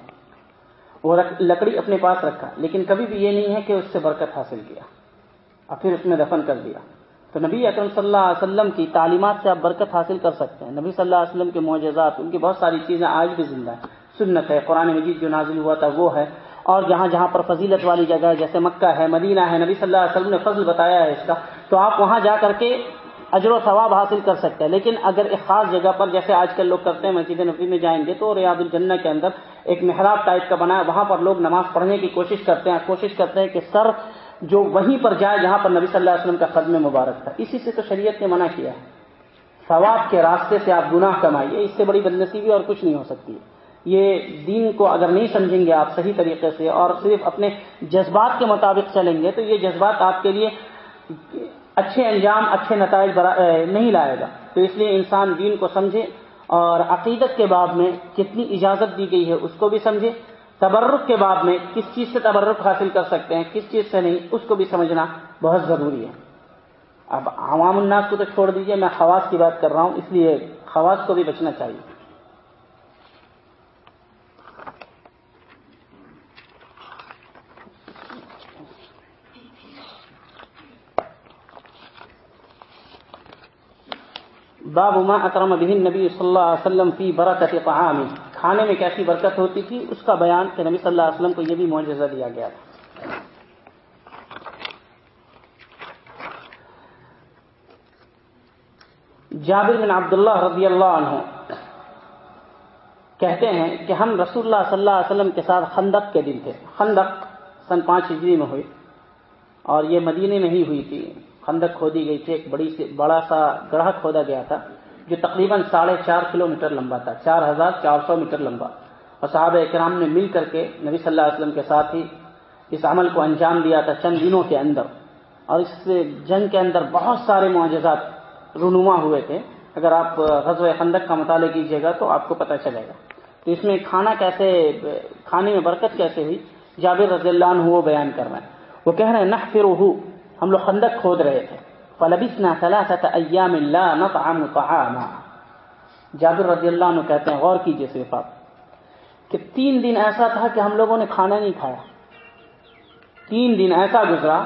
وہ لکڑی اپنے پاس رکھا، لیکن کبھی بھی یہ نہیں ہے کہ اس سے برکت حاصل کیا اور پھر اس میں دفن کر دیا۔ تو نبی اکرم صلی اللہ علیہ وسلم کی تعلیمات سے آپ برکت حاصل کر سکتے ہیں۔ نبی صلی اللہ علیہ وسلم کے معجزات، ان کی بہت ساری چیزیں آج بھی زندہ ہیں۔ سنت ہے، قرآن مجید جو نازل ہوا تھا وہ ہے۔ اور جہاں جہاں پر فضیلت والی جگہ ہے، جیسے مکہ ہے، مدینہ ہے، نبی صلی اللہ علیہ وسلم نے فضل بتایا ہے اس کا۔ تو آپ وہاں جا کر کے اجر و ثواب حاصل کر سکتے ہیں لیکن اگر ایک خاص جگہ پر جیسے آج کل لوگ کرتے ہیں مسجد نبی میں جائیں گے تو ریاض الجنہ کے اندر ایک محراب ٹائپ کا بنا ہے وہاں پر لوگ نماز پڑھنے کی کوشش کرتے ہیں۔ کوشش کرتے ہیں کہ سر جو وہیں پر جائے، جہاں پر نبی صلی اللہ علیہ وسلم کا قدم مبارک تھا۔ اسی سے تو شریعت نے منع کیا ہے۔ ثواب کے راستے سے آپ گناہ کمائیے، اس سے بڑی بدنسیبی اور کچھ نہیں ہو سکتی یہ دین کو اگر نہیں سمجھیں گے آپ صحیح طریقے سے اور صرف اپنے جذبات کے مطابق چلیں گے، تو یہ جذبات آپ کے لیے اچھے انجام، اچھے نتائج نہیں لائے گا۔ تو اس لیے انسان دین کو سمجھے اور عقیدت کے باب میں کتنی اجازت دی گئی ہے اس کو بھی سمجھے۔ تبرک کے بعد میں کس چیز سے تبرک حاصل کر سکتے ہیں، کس چیز سے نہیں، اس کو بھی سمجھنا بہت ضروری ہے۔ اب عوام الناس کو تو چھوڑ دیجیے، میں خواص کی بات کر رہا ہوں، اس لیے خواص کو بھی بچنا چاہیے۔ باب ما اکرم بہن نبی صلی اللہ علیہ وسلم فی برکت طعامی کھانے میں کیسی برکت ہوتی تھی؟ اس کا بیان کہ نبی صلی اللہ علیہ وسلم کو یہ بھی معجزہ دیا گیا تھا۔ جابر بن عبداللہ رضی اللہ عنہ کہتے ہیں کہ ہم رسول اللہ صلی اللہ علیہ وسلم کے ساتھ خندق کے دن تھے۔ خندق سن پانچ ہجری میں ہوئی اور یہ مدینے میں ہی ہوئی تھی۔ خندق کھودی گئی تھی، ایک بڑی سی، بڑا سا گڑھا کھودا گیا تھا، جو تقریباً ساڑھے چار کلو میٹر لمبا تھا، چار ہزار چار سو میٹر لمبا۔ اور صحابہ اکرام نے مل کر کے نبی صلی اللہ علیہ وسلم کے ساتھ ہی اس عمل کو انجام دیا تھا چند دنوں کے اندر۔ اور اس جنگ کے اندر بہت سارے معجزات رونما ہوئے تھے۔ اگر آپ غزو خندق کا مطالعہ کیجیے گا تو آپ کو پتہ چلے گا۔ تو اس میں کھانا کیسے، کھانے میں برکت کیسے ہوئی؟ جابر رضی اللہ عنہ وہ بیان کر رہے ہیں۔ وہ کہہ رہے ہیں نہ پھر ہم لوگ خندق کھود رہے تھے۔ فلبسنا ثلاثة ایام لا نطعم طعاما۔ جابر رضی اللہ عنہ کہتے ہیں، غور کیجیے صرف آپ کہ تین دن ایسا تھا کہ ہم لوگوں نے کھانا نہیں کھایا۔ تین دن ایسا گزرا،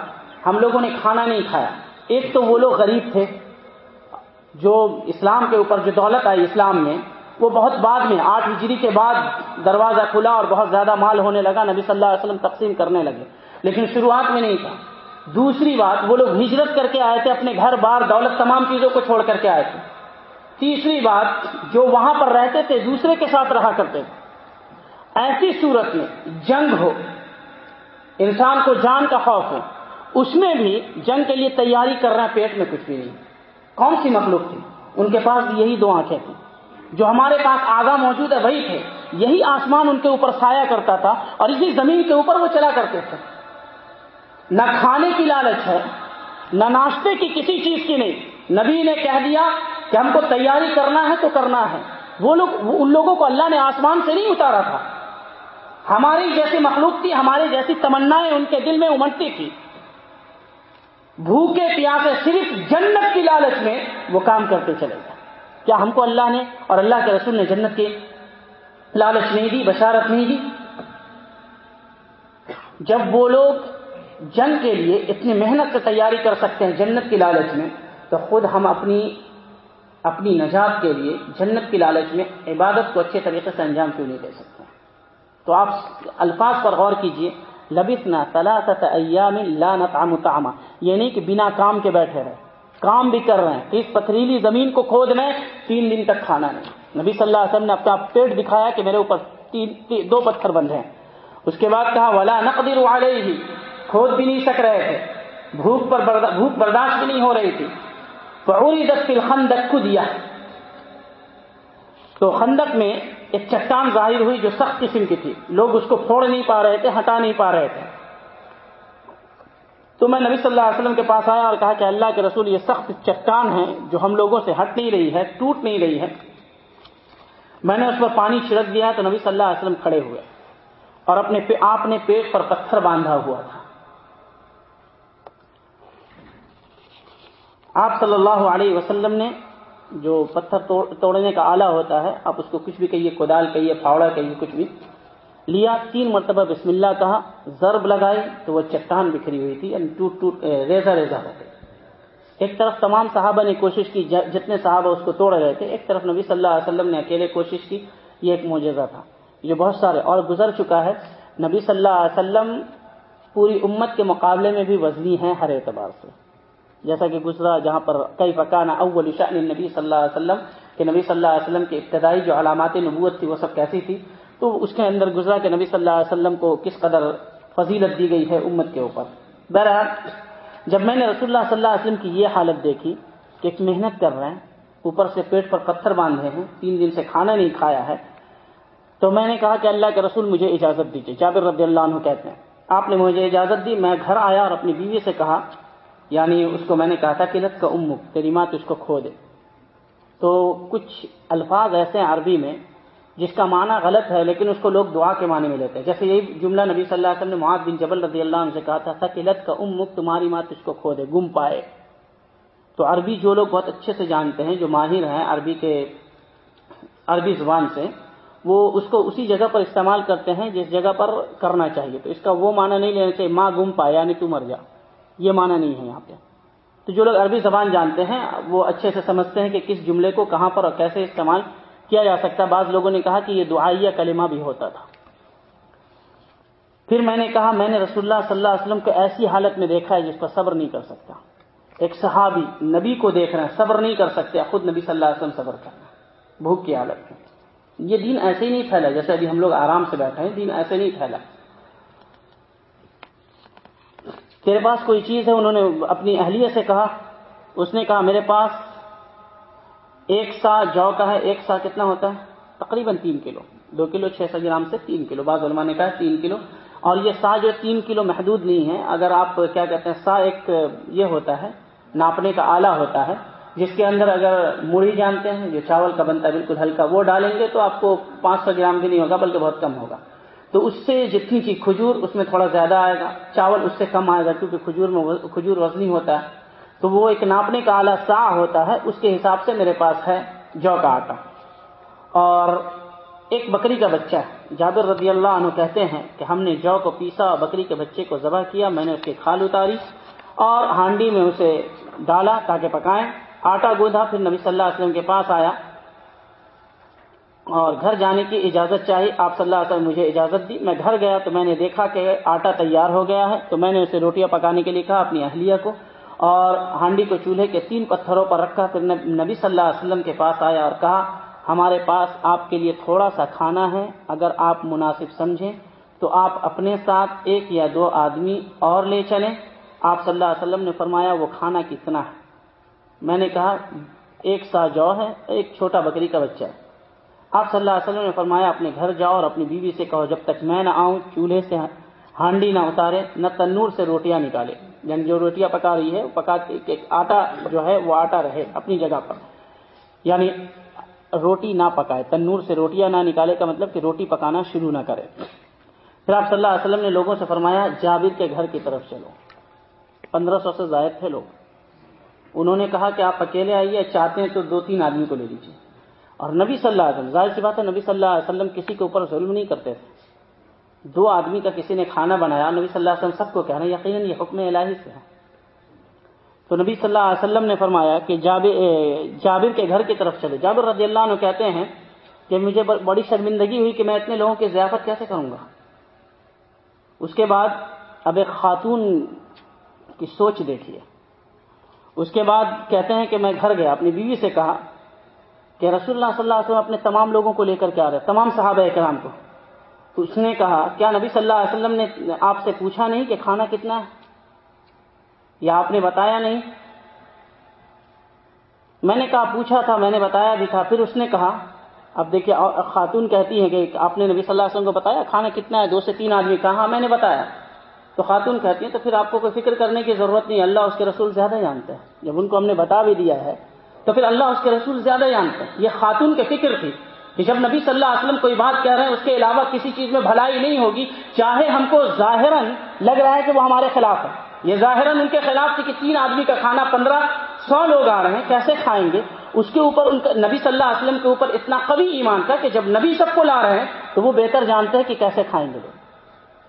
ہم لوگوں نے کھانا نہیں کھایا۔ ایک تو وہ لوگ غریب تھے، جو اسلام کے اوپر جو دولت آئی اسلام میں، وہ بہت بعد میں، آٹھ ہجری کے بعد دروازہ کھلا اور بہت زیادہ مال ہونے لگا۔ نبی صلی اللہ علیہ وسلم تقسیم کرنے لگے، لیکن شروعات میں نہیں تھا۔ دوسری بات، وہ لوگ ہجرت کر کے آئے تھے، اپنے گھر بار دولت تمام چیزوں کو چھوڑ کر کے آئے تھے۔ تیسری بات، جو وہاں پر رہتے تھے، دوسرے کے ساتھ رہا کرتے تھے۔ ایسی صورت میں جنگ ہو، انسان کو جان کا خوف ہو، اس میں بھی جنگ کے لیے تیاری کر رہے ہیں، پیٹ میں کچھ بھی نہیں۔ کون سی مخلوق تھی؟ ان کے پاس یہی دو آنکھیں تھیں۔ جو ہمارے پاس آگا موجود ہے، وہی تھے۔ یہی آسمان ان کے اوپر سایہ کرتا تھا اور اسی زمین کے اوپر وہ چلا کرتے تھے۔ نہ کھانے کی لالچ ہے، نہ ناشتے کی کسی چیز کی نہیں۔ نبی نے کہہ دیا کہ ہم کو تیاری کرنا ہے تو کرنا ہے۔ وہ لوگ، ان لوگوں کو اللہ نے آسمان سے نہیں اتارا تھا۔ ہماری جیسی مخلوق تھی، ہماری جیسی تمنائیں ان کے دل میں امٹتی تھی۔ بھوکے پیاسے صرف جنت کی لالچ میں وہ کام کرتے چلے گئے۔ کیا ہم کو اللہ نے اور اللہ کے رسول نے جنت کی لالچ نہیں دی، بشارت نہیں دی؟ جب وہ لوگ جنگ کے لیے اتنی محنت سے تیاری کر سکتے ہیں جنت کی لالچ میں تو خود ہم اپنی اپنی نجات کے لیے جنت کی لالچ میں عبادت کو اچھے طریقے سے انجام کیوں نہیں دے سکتے تو آپ الفاظ پر غور کیجیے لبتنا ثلاثت ایام لا نطعم طعما یہ نہیں کہ بنا کام کے بیٹھے رہے کام بھی کر رہے ہیں اس پتھریلی زمین کو کھود رہے ہیں تین دن تک کھانا نہیں۔ نبی صلی اللہ علیہ وسلم نے اپنا پیٹ دکھایا کہ میرے اوپر تین, تین دو پتھر بندھے ہیں۔ اس کے بعد کہا ولا نقدر علیہ کھود بھی نہیں سک رہے تھے، بھوک پر بھوک برداشت بھی نہیں ہو رہی تھی۔ فعوردت فی الخندق کو دیا تو خندق میں ایک چٹان ظاہر ہوئی جو سخت قسم کی تھی۔ لوگ اس کو پھوڑ نہیں پا رہے تھے، ہٹا نہیں پا رہے تھے۔ تو میں نبی صلی اللہ علیہ وسلم کے پاس آیا اور کہا کہ اللہ کے رسول یہ سخت چٹان ہے جو ہم لوگوں سے ہٹ نہیں رہی ہے، ٹوٹ نہیں رہی ہے۔ میں نے اس پر پانی چھڑک دیا تو نبی صلی اللہ علیہ وسلم کھڑے ہوئے اور اپنے آپ نے پیٹ پر پتھر باندھا ہوا تھا۔ آپ صلی اللہ علیہ وسلم نے جو پتھر توڑنے کا آلہ ہوتا ہے، آپ اس کو کچھ بھی کہیے کودال کہیے، پھاوڑا کہیے، کچھ بھی، لیا، تین مرتبہ بسم اللہ کہا، ضرب لگائی تو وہ چٹان بکھری ہوئی تھی یعنی ٹوٹ ٹوٹ ریزا ریزا ہو گئی۔ ایک طرف تمام صحابہ نے کوشش کی جتنے صحابہ اس کو توڑ رہے تھے، ایک طرف نبی صلی اللہ علیہ وسلم نے اکیلے کوشش کی، یہ ایک معجزہ تھا۔ یہ بہت سارے، اور گزر چکا ہے، نبی صلی اللہ علیہ وسلم پوری امت کے مقابلے میں بھی وزنی ہیں ہر اعتبار سے۔ جیسا کہ گزرا جہاں پر کئی فقان اول شان نبی صلی اللہ علیہ وسلم، کہ نبی صلی اللہ علیہ وسلم کی ابتدائی جو علامات نبوت تھی وہ سب کیسی تھی، تو اس کے اندر گزرا کہ نبی صلی اللہ علیہ وسلم کو کس قدر فضیلت دی گئی ہے امت کے اوپر۔ بہرحال، جب میں نے رسول اللہ صلی اللہ علیہ وسلم کی یہ حالت دیکھی کہ ایک محنت کر رہے ہیں، اوپر سے پیٹ پر پتھر باندھے ہیں، تین دن سے کھانا نہیں کھایا ہے، تو میں نے کہا کہ اللہ کے رسول مجھے اجازت دیجیے جابر رضی اللہ عنہ کہتے ہیں، آپ نے مجھے اجازت دی، میں گھر آیا اور اپنی بیوی سے کہا یعنی اس کو میں نے کہا تھا قلت کا امک، تیری ماں تو اس کو کھو دے۔ تو کچھ الفاظ ایسے ہیں عربی میں جس کا معنی غلط ہے، لیکن اس کو لوگ دعا کے معنی میں لیتے ہیں۔ جیسے یہی جملہ نبی صلی اللہ علیہ وسلم نے معاذ بن جبل رضی اللہ عنہ سے کہا تھا قلت کا امک، تمہاری ماں تو اس کو کھو دے، گم پائے۔ تو عربی جو لوگ بہت اچھے سے جانتے ہیں، جو ماہر ہیں عربی کے عربی زبان سے، وہ اس کو اسی جگہ پر استعمال کرتے ہیں جس جگہ پر کرنا چاہیے۔ تو اس کا وہ معنی نہیں لینا چاہیے، ماں گم پائے یعنی تو مر جا۔ یہ معنی نہیں ہے یہاں پہ۔ تو جو لوگ عربی زبان جانتے ہیں، وہ اچھے سے سمجھتے ہیں کہ کس جملے کو کہاں پر اور کیسے استعمال کیا جا سکتا ہے۔ بعض لوگوں نے کہا کہ یہ دعائیہ کلمہ بھی ہوتا تھا۔ پھر میں نے کہا، میں نے رسول اللہ صلی اللہ علیہ وسلم کو ایسی حالت میں دیکھا ہے جس پر صبر نہیں کر سکتا۔ ایک صحابی نبی کو دیکھ رہے ہیں صبر نہیں کر سکتے، خود نبی صلی اللہ علیہ وسلم صبر کرنا بھوک کی حالت میں۔ یہ دین ایسے ہی نہیں پھیلا جیسے ابھی ہم لوگ آرام سے بیٹھے ہیں، دین ایسے نہیں پھیلا۔ تیرے پاس کوئی چیز ہے؟ انہوں نے اپنی اہلیہ سے کہا، اس نے کہا، میرے پاس ایک سا جو کا ہے، ایک سا کتنا ہوتا ہے؟ تقریباً تین کلو۔ دو کلو، چھ سو گرام سے تین کلو۔ بعض علماء نے کہا تین کلو۔ اور یہ سا جو تین کلو محدود نہیں ہے، اگر آپ کیا کہتے ہیں، سا ایک یہ ہوتا ہے، ناپنے کا آلہ ہوتا ہے، جس کے اندر اگر مڑی جانتے ہیں، جو چاول کا بنتا ہے بالکل ہلکا، وہ ڈالیں گے تو آپ کو پانچ سو گرام بھی نہیں ہوگا، بلکہ بہت کم ہوگا۔ تو اس سے جتنی چیز کھجور اس میں تھوڑا زیادہ آئے گا، چاول اس سے کم آئے گا کیونکہ کھجور میں کھجور وزنی ہوتا ہے۔ تو وہ ایک ناپنے کا آلہ سا ہوتا ہے، اس کے حساب سے میرے پاس ہے جو کا آٹا۔ اور ایک بکری کا بچہ ہے، جابر رضی اللہ عنہ کہتے ہیں کہ ہم نے جو کو پیسا بکری کے بچے کو ذبح کیا، میں نے اس کی کھال اتاری اور ہانڈی میں اسے ڈالا تاکہ پکائیں۔ آٹا گوندھا، پھر نبی صلی اللہ علیہ وسلم کے پاس آیا۔ اور گھر جانے کی اجازت چاہی۔ آپ صلی اللہ علیہ وسلم مجھے اجازت دی۔ میں گھر گیا تو میں نے دیکھا کہ آٹا تیار ہو گیا ہے۔ تو میں نے اسے روٹیاں پکانے کے لیے کہا اپنی اہلیہ کو۔ اور ہانڈی کو چولہے کے تین پتھروں پر رکھا۔ پھر نبی صلی اللہ علیہ وسلم کے پاس آیا اور کہا، ہمارے پاس آپ کے لیے تھوڑا سا کھانا ہے۔ اگر آپ مناسب سمجھیں تو آپ اپنے ساتھ ایک یا دو آدمی اور لے چلیں۔ آپ صلی اللہ علیہ وسلم نے فرمایا، وہ کھانا کتنا ہے؟ میں نے کہا، ایک سا جو ہے، ایک چھوٹا بکری کا بچہ ہے۔ آپ صلی اللہ علیہ وسلم نے فرمایا، اپنے گھر جاؤ اور اپنی بیوی سے کہو، جب تک میں نہ آؤں، چولہے سے ہانڈی نہ اتارے، نہ تنور سے روٹیاں نکالے۔ یعنی جو روٹیاں پکا رہی ہے پکا کے آٹا جو ہے، وہ آٹا رہے اپنی جگہ پر۔ یعنی روٹی نہ پکائے، تنور سے روٹیاں نہ نکالے کا مطلب کہ روٹی پکانا شروع نہ کرے۔ پھر آپ صلی اللہ علیہ وسلم نے لوگوں سے فرمایا، جابر کے گھر کی طرف چلو۔ پندرہ سو سے زائد تھے لوگ۔ انہوں نے کہا کہ آپ اکیلے آئیے، چاہتے ہیں تو دو تین آدمی کو لے لیجیے اور نبی صلی اللہ علیہ وسلم، ظاہر سی بات ہے، نبی صلی اللہ علیہ وسلم کسی کے اوپر ظلم نہیں کرتے۔ تھے دو آدمی کا کسی نے کھانا بنایا، نبی صلی اللہ علیہ وسلم سب کو کہنا، یقیناً یہ حکم الہی سے ہے۔ تو نبی صلی اللہ علیہ وسلم نے فرمایا کہ جابر کے گھر کی طرف چلے جابر رضی اللہ عنہ کہتے ہیں کہ مجھے بڑی شرمندگی ہوئی کہ میں اتنے لوگوں کی ضیافت کیسے کروں گا؟ اس کے بعد اب ایک خاتون کی سوچ دیکھیے۔ اس کے بعد کہتے ہیں کہ میں گھر گیا، اپنی بیوی سے کہا کہ رسول اللہ صلی اللہ علیہ وسلم اپنے تمام لوگوں کو لے کر کے آ رہے تمام صحابہ کرام کو۔ تو اس نے کہا، کیا نبی صلی اللہ علیہ وسلم نے آپ سے پوچھا نہیں کہ کھانا کتنا ہے؟ یا آپ نے بتایا نہیں؟ میں نے کہا، پوچھا تھا، میں نے بتایا بھی تھا۔ پھر اس نے کہا، اب دیکھیے، خاتون کہتی ہے کہ آپ نے نبی صلی اللہ علیہ وسلم کو بتایا کھانا کتنا ہے؟ دو سے تین آدمی کہا ہاں میں نے بتایا۔ تو خاتون کہتی ہیں، تو پھر آپ کو کوئی فکر کرنے کی ضرورت نہیں، اللہ اس کے رسول زیادہ جانتے ہیں۔ جب ان کو ہم نے بتا بھی دیا ہے تو پھر اللہ اس کے رسول زیادہ جانتے ہیں۔ یہ خاتون کے فکر تھی کہ جب نبی صلی اللہ علیہ وسلم کوئی بات کہہ رہے ہیں، اس کے علاوہ کسی چیز میں بھلائی نہیں ہوگی، چاہے ہم کو ظاہراً لگ رہا ہے کہ وہ ہمارے خلاف ہے۔ یہ ظاہراً ان کے خلاف تھی کہ تین آدمی کا کھانا پندرہ سو لوگ آ رہے ہیں، کیسے کھائیں گے؟ اس کے اوپر ان کا، نبی صلی اللہ علیہ وسلم کے اوپر اتنا قوی ایمان تھا کہ جب نبی سب کو لا رہے ہیں، تو وہ بہتر جانتے ہیں کہ کیسے کھائیں گے۔ لوگ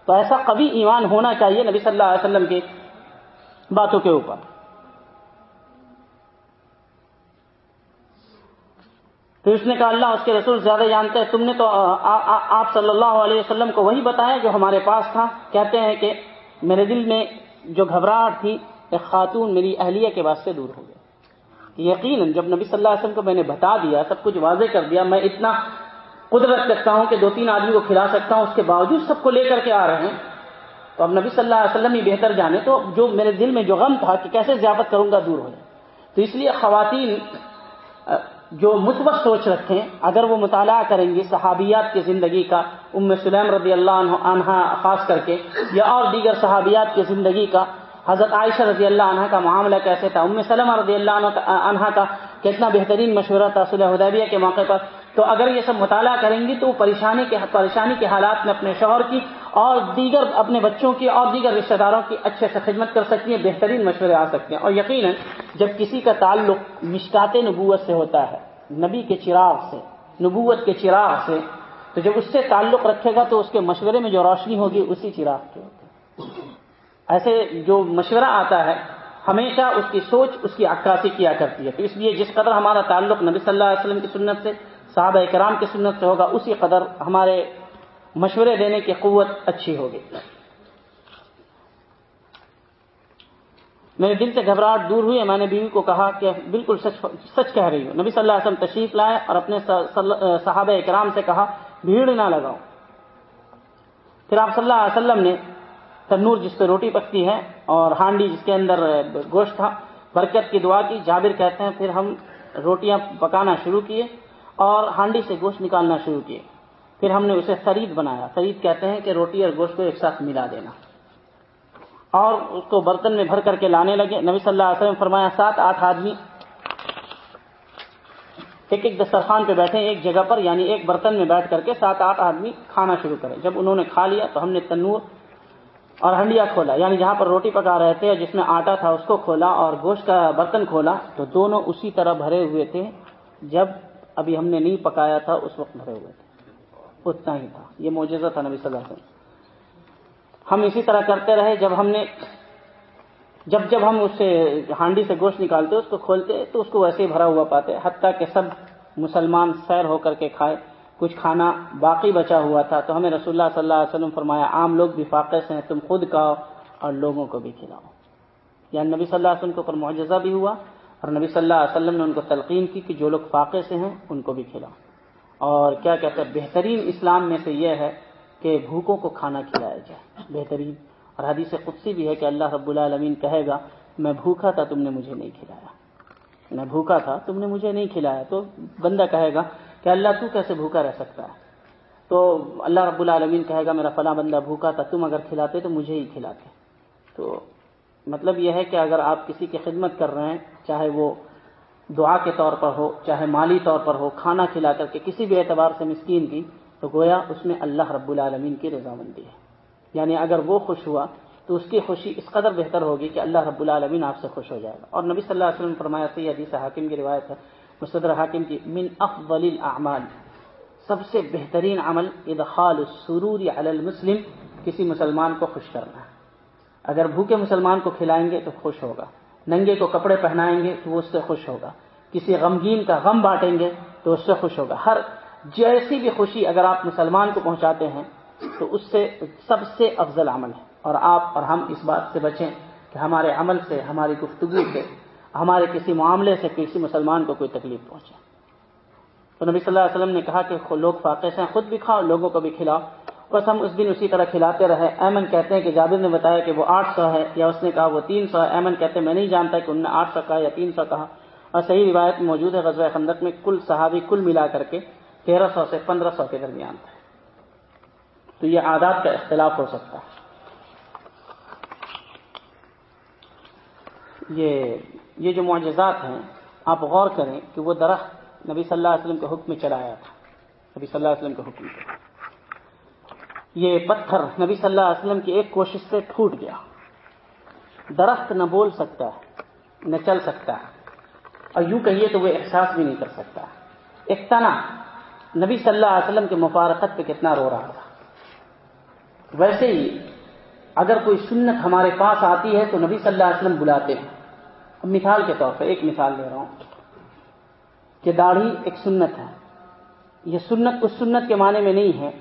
تو ایسا قوی ایمان ہونا چاہیے نبی صلی اللہ علیہ وسلم کی باتوں کے اوپر۔ پھر اس نے کہا، اللہ اس کے رسول زیادہ جانتے ہیں۔ تم نے تو آپ صلی اللہ علیہ وسلم کو وہی بتایا جو ہمارے پاس تھا۔ کہتے ہیں کہ میرے دل میں جو گھبراہٹ تھی، ایک خاتون میری اہلیہ کے واسطے دور ہو گیا یقیناً جب نبی صلی اللہ علیہ وسلم کو میں نے بتا دیا، سب کچھ واضح کر دیا، میں اتنا قدرت رکھتا ہوں کہ دو تین آدمی کو کھلا سکتا ہوں، اس کے باوجود سب کو لے کر کے آ رہے ہیں۔ تو اب نبی صلی اللہ علیہ وسلم ہی بہتر جانے تو جو میرے دل میں جو غم تھا کہ کیسے ضیافت کروں گا، دور ہو جائے۔ تو اس لیے خواتین جو مثبت سوچ رکھیں، اگر وہ مطالعہ کریں گی صحابیات کی زندگی کا، ام سلیم رضی اللہ عنہ عنہ خاص کر کے، یا اور دیگر صحابیات کی زندگی کا، حضرت عائشہ رضی اللہ عنہ کا معاملہ کیسے تھا، ام سلمہ رضی اللہ عنہ کا کتنا بہترین مشورہ تھا صلح حدیبیہ کے موقع پر۔ تو اگر یہ سب مطالعہ کریں گی تو پریشانی کے پریشانی کے حالات میں اپنے شوہر کی اور دیگر اپنے بچوں کی اور دیگر رشتہ داروں کی اچھے سے خدمت کر سکتی ہیں، بہترین مشورے آ سکتے ہیں۔ اور یقیناً جب کسی کا تعلق مشکات نبوت سے ہوتا ہے، نبی کے چراغ سے، نبوت کے چراغ سے، تو جب اس سے تعلق رکھے گا تو اس کے مشورے میں جو روشنی ہوگی، اسی چراغ کے ایسے جو مشورہ آتا ہے، ہمیشہ اس کی سوچ، اس کی عکاسی کیا کرتی ہے۔ تو اس لیے جس قدر ہمارا تعلق نبی صلی اللہ علیہ وسلم کی سنت سے، صحابہ کرام کی سنت سے ہوگا، اسی قدر ہمارے مشورے دینے کی قوت اچھی ہوگی۔ میرے دل سے گھبراہٹ دور ہوئی میں نے بیوی کو کہا کہ بالکل سچ سچ کہہ رہی ہوں نبی صلی اللہ علیہ وسلم تشریف لائے اور اپنے صحابہ کرام سے کہا، بھیڑ نہ لگاؤ۔ پھر آپ صلی اللہ علیہ وسلم نے تنور جس پہ روٹی پکتی ہے اور ہانڈی جس کے اندر گوشت تھا، برکت کی دعا کی۔ جابر کہتے ہیں، پھر ہم روٹیاں پکانا شروع کیے اور ہانڈی سے گوشت نکالنا شروع کیے۔ پھر ہم نے اسے خرید بنایا۔ خرید کہتے ہیں کہ روٹی اور گوشت کو ایک ساتھ ملا دینا۔ اور اس کو برتن میں بھر کر کے لانے لگے۔ نبی صلی اللہ علیہ وسلم فرمایا، سات آٹھ آدمی ایک ایک دسترخوان پہ بیٹھے، ایک جگہ پر یعنی ایک برتن میں بیٹھ کر کے سات آٹھ آدمی کھانا شروع کرے۔ جب انہوں نے کھا لیا تو ہم نے تنور اور ہنڈیا کھولا۔ یعنی جہاں پر روٹی پکا رہے تھے جس میں آٹا تھا اس کو کھولا اور گوشت کا برتن کھولا، تو دونوں اسی طرح بھرے ہوئے تھے۔ جب ابھی ہم نے نہیں پکایا تھا، اس وقت بھرے ہوئے تھے۔ اتنا ہی تھا۔ یہ موجودہ تھا نبی صلی اللہ علیہ وسلم۔ ہم اسی طرح کرتے رہے، جب ہم نے جب جب ہم اس سے ہانڈی سے گوشت نکالتے، اس کو کھولتے، تو اس کو ویسے ہی بھرا ہوا پاتے، حتیٰ کہ سب مسلمان سیر ہو کر کے کھائے، کچھ کھانا باقی بچا ہوا تھا۔ تو ہمیں رسول اللہ صلی اللہ علیہ وسلم فرمایا، عام لوگ بھی فاقے سے ہیں، تم خود کھاؤ اور لوگوں کو بھی کھلاؤ۔ یعنی نبی صلی اللہ علیہ وسلم کے اوپر معجزہ بھی ہوا اور نبی صلی اللہ علیہ وسلم نے ان کو تلقین کی کہ جو لوگ فاقے سے ہیں، ان کو بھی کھلاؤ۔ اور کیا کہتے ہیں، بہترین اسلام میں سے یہ ہے کہ بھوکوں کو کھانا کھلایا جائے۔ بہترین۔ اور حدیث قدسی بھی ہے کہ اللہ رب العالمین کہے گا، میں بھوکا تھا تم نے مجھے نہیں کھلایا۔ میں بھوکا تھا تم نے مجھے نہیں کھلایا۔ تو بندہ کہے گا کہ اللہ تو کیسے بھوکا رہ سکتا ہے؟ تو اللہ رب العالمین کہے گا، میرا فلاں بندہ بھوکا تھا، تم اگر کھلاتے تو مجھے ہی کھلاتے۔ تو مطلب یہ ہے کہ اگر آپ کسی کی خدمت کر رہے ہیں، چاہے وہ دعا کے طور پر ہو، چاہے مالی طور پر ہو، کھانا کھلا کر کے کسی بھی اعتبار سے مسکین کی، تو گویا اس میں اللہ رب العالمین کی رضامندی ہے۔ یعنی اگر وہ خوش ہوا، تو اس کی خوشی اس قدر بہتر ہوگی کہ اللہ رب العالمین آپ سے خوش ہو جائے گا۔ اور نبی صلی اللہ علیہ وسلم فرمایا سی حدیث حاکم کی روایت ہے مصدر حاکم کی، من افضل الاعمال، سب سے بہترین عمل، ادخال السرور علی المسلم، کسی مسلمان کو خوش کرنا۔ ہے اگر بھوکے مسلمان کو کھلائیں گے تو خوش ہوگا۔ ننگے کو کپڑے پہنائیں گے تو وہ اس سے خوش ہوگا۔ کسی غمگین کا غم بانٹیں گے تو اس سے خوش ہوگا۔ ہر جیسی بھی خوشی اگر آپ مسلمان کو پہنچاتے ہیں تو اس سے سب سے افضل عمل ہے۔ اور آپ اور ہم اس بات سے بچیں کہ ہمارے عمل سے، ہماری گفتگو سے، ہمارے کسی معاملے سے کسی مسلمان کو کوئی تکلیف پہنچے۔ تو نبی صلی اللہ علیہ وسلم نے کہا کہ لوگ فاقے سے خود بھی کھاؤ، لوگوں کو بھی کھلاؤ۔ بس ہم اس دن اسی طرح کھلاتے رہے۔ ایمن کہتے ہیں کہ جابر نے بتایا کہ وہ آٹھ سو ہے یا اس نے کہا وہ تین سو ہے۔ ایمن کہتے ہیں، میں نہیں جانتا کہ انہوں نے آٹھ سو کہا یا تین سو کہا۔ اور صحیح روایت موجود ہے غزوہ خندق میں، کل صحابی کل ملا کر کے تیرہ سو سے پندرہ سو کے درمیان تھا تو یہ عادات کا اختلاف ہو سکتا ہے۔ یہ یہ جو معجزات ہیں، آپ غور کریں کہ وہ درخت نبی صلی اللہ علیہ وسلم کے حکم میں چلایا تھا۔ نبی صلی اللہ علیہ وسلم کے حکم سے یہ پتھر نبی صلی اللہ علیہ وسلم کی ایک کوشش سے ٹوٹ گیا۔ درخت نہ بول سکتا ہے، نہ چل سکتا ہے۔ اور یوں کہیے تو وہ احساس بھی نہیں کر سکتا۔ ایک تنا نبی صلی اللہ علیہ وسلم کے مفارقت پہ کتنا رو رہا تھا۔ ویسے ہی اگر کوئی سنت ہمارے پاس آتی ہے تو نبی صلی اللہ علیہ وسلم بلاتے ہیں۔ مثال کے طور پر ایک مثال دے رہا ہوں کہ داڑھی ایک سنت ہے۔ یہ سنت اس سنت کے معنی میں نہیں ہے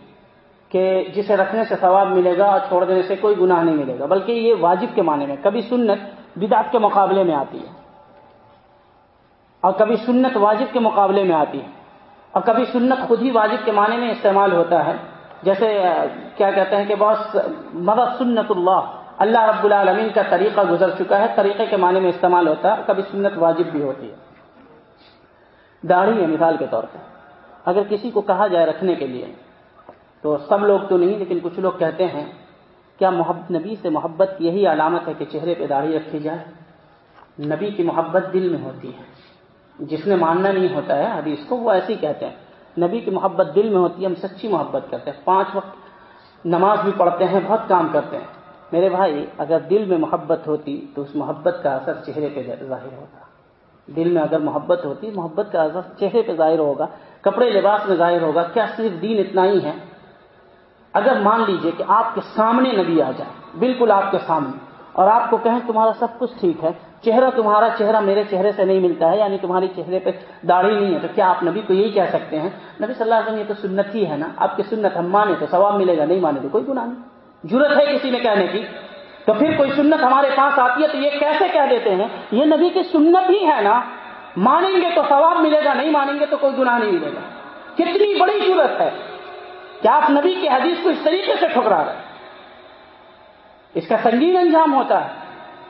کہ جسے رکھنے سے ثواب ملے گا اور چھوڑ دینے سے کوئی گناہ نہیں ملے گا، بلکہ یہ واجب کے معنی میں، کبھی سنت بدعت کے مقابلے میں آتی ہے، اور کبھی سنت واجب کے مقابلے میں آتی ہے، اور کبھی سنت خود ہی واجب کے معنی میں استعمال ہوتا ہے۔ جیسے کیا کہتے ہیں کہ بہت مدد سنت اللہ اللہ رب العالمین کا طریقہ گزر چکا ہے، طریقے کے معنی میں استعمال ہوتا ہے کبھی سنت واجب بھی ہوتی ہے۔ داڑھی ہے مثال کے طور پر، اگر کسی کو کہا جائے رکھنے کے لیے تو سب لوگ تو نہیں، لیکن کچھ لوگ کہتے ہیں، کیا محب، نبی سے محبت یہی علامت ہے کہ چہرے پہ داڑھی رکھی جائے؟ نبی کی محبت دل میں ہوتی ہے۔ جس نے ماننا نہیں ہوتا ہے، حدیث کو وہ ایسے ہی کہتے ہیں۔ نبی کی محبت دل میں ہوتی ہے، ہم سچی محبت کرتے ہیں۔ پانچ وقت نماز بھی پڑھتے ہیں، بہت کام کرتے ہیں۔ میرے بھائی، اگر دل میں محبت ہوتی تو اس محبت کا اثر چہرے پہ ظاہر ہوتا۔ دل میں اگر محبت ہوتی، محبت کا اثر چہرے پہ ظاہر ہوگا، کپڑے لباس میں ظاہر ہوگا۔ کیا صرف دین اتنا ہی ہے؟ اگر مان لیجیے کہ آپ کے سامنے نبی آ جائے، بالکل آپ کے سامنے، اور آپ کو کہیں تمہارا سب کچھ ٹھیک ہے، چہرہ تمہارا چہرہ میرے چہرے سے نہیں ملتا ہے یعنی تمہاری چہرے پہ داڑھی نہیں ہے، تو کیا آپ نبی کو یہی کہہ سکتے ہیں؟ نبی صلی اللہ علیہ وسلم یہ تو سنت ہی ہے نا، آپ کی سنت ہم مانے تو ثواب ملے گا، نہیں مانے تو کوئی گناہ نہیں۔ ضرورت ہے کسی میں کہنے کی؟ تو پھر کوئی سنت ہمارے پاس آتی ہے تو یہ کیسے کہہ دیتے ہیں؟ یہ نبی کی سنت ہی ہے نا، مانیں گے تو ثواب ملے گا، نہیں مانیں گے تو کوئی گناہ نہیں ملے گا۔ کتنی بڑی ضرورت ہے۔ کہ آپ نبی کی حدیث کو اس طریقے سے ٹھکرا رہے اس کا سنگین انجام ہوتا ہے۔